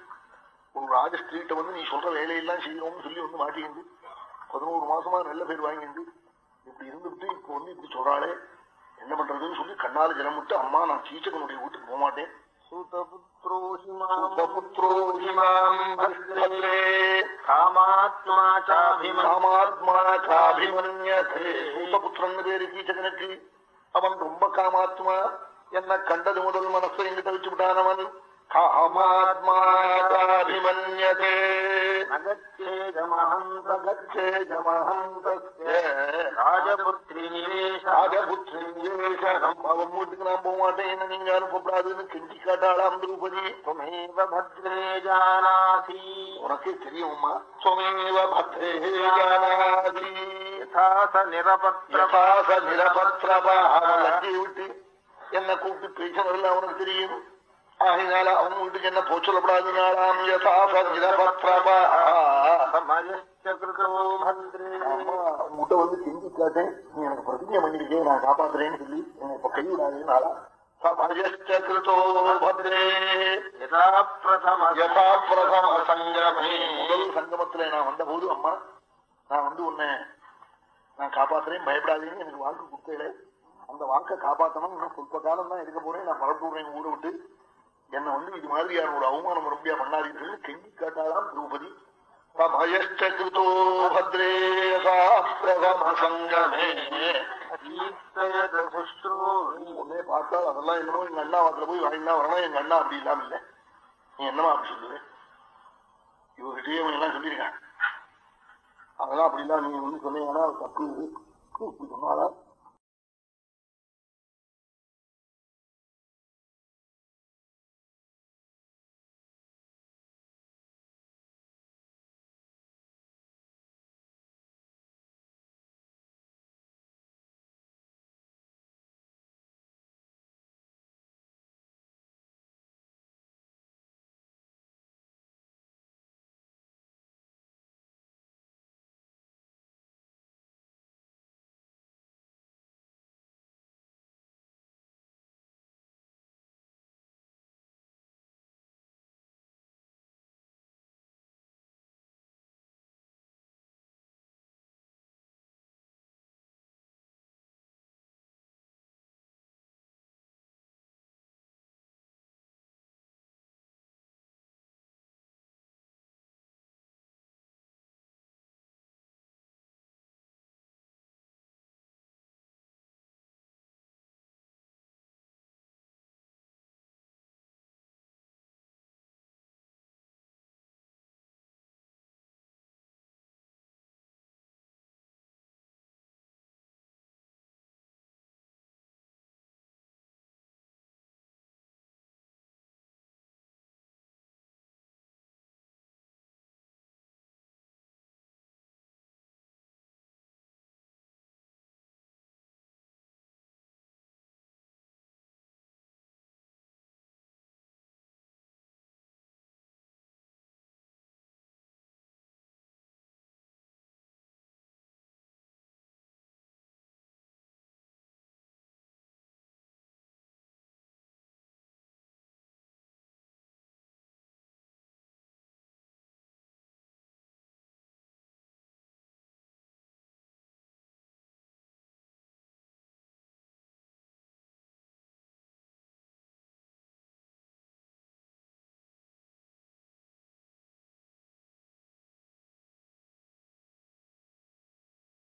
உன் ராஜஸ்திரீட்ட வந்து நீ சொல்ற வேலையெல்லாம் செய்யணும்னு சொல்லி வந்து மாட்டிக்கிண்டு பதினோரு மாசமா நல்ல பேர் வாங்கிண்டு இப்படி இருந்துட்டு இப்ப வந்து இப்படி சொல்றாளே என்ன பண்றதுன்னு சொல்லி கண்ணால ஜலம் விட்டு அம்மா நான் சீச்சகனுடைய வீட்டுக்கு போக மாட்டேன் சூத்தபுத்திரன் பேரு கீச்சகனுக்கு. அவன் ரொம்ப காமாத்மா. என்ன கண்டது முதல் மனசு எங்கிட்ட வச்சு விட்டானவன் அகமாத்மாதாபிமன்யதே நகச்சேதமஹம் சகச்சேதமஹம் தஸ்ய ராஜபுத்ரி நிவேஷ ராஜபுத்ரி நிவேஷ நம்ம அவன் வீட்டுக்கு நான் போக மாட்டேன். என்ன நீங்க அனுப்பப்படாதுன்னு கிண்டி காட்டாளாம் திரௌபதி சுமேவ பத்ரே ஜானாசி. உனக்கே தெரியுமா சுமேவ பத்ரே கூப்பிட்டு பேச அவனுக்கு தெரியும்? ஆகையினால அவங்க வீட்டுக்கு என்ன போச்சொல்லப்படாதனாலாம் உங்ககிட்ட வந்து சிந்திக்காட்டேன் நீ எனக்கு பிரதிஜை பண்ணிருக்கேன் நான் காப்பாத்துறேன்னு சொல்லி இப்ப கைவிடாதேன்னு ஆளா முதல் சங்கமத்துல நான் வந்த போது அம்மா நான் வந்து உன்னை நான் காப்பாத்துறேன் பயப்படாதேன்னு எனக்கு வாழ்க்கை கொடுத்தேன் அந்த வாழ்க்கை காப்பாத்தணும் இன்னும் சொல்ப காலம் தான் இருக்க போறேன் நான் பரப்பிடுறேன் ஊரை விட்டு என்ன வந்து இது மாதிரியான ஒரு அவமானம் ரொம்ப பண்ணாதீர்கள் கெஞ்சி காட்டாதான் திரௌபதி. மயஷ்டோ உன்னே பார்த்தா அதெல்லாம் என்னமோ எங்க அண்ணா வாத்துல போய் வாங்கினா வரணும் எங்க அண்ணா அப்படி இல்லாம இல்ல. நீ என்னமா அப்படி சொல்லுவே? இவர்கிட்டயே எல்லாம் சொல்லியிருக்கான். அதெல்லாம் அப்படி இல்லாம நீ வந்து சொன்னீங்கன்னா தப்பு. இப்படி சொன்னாலும்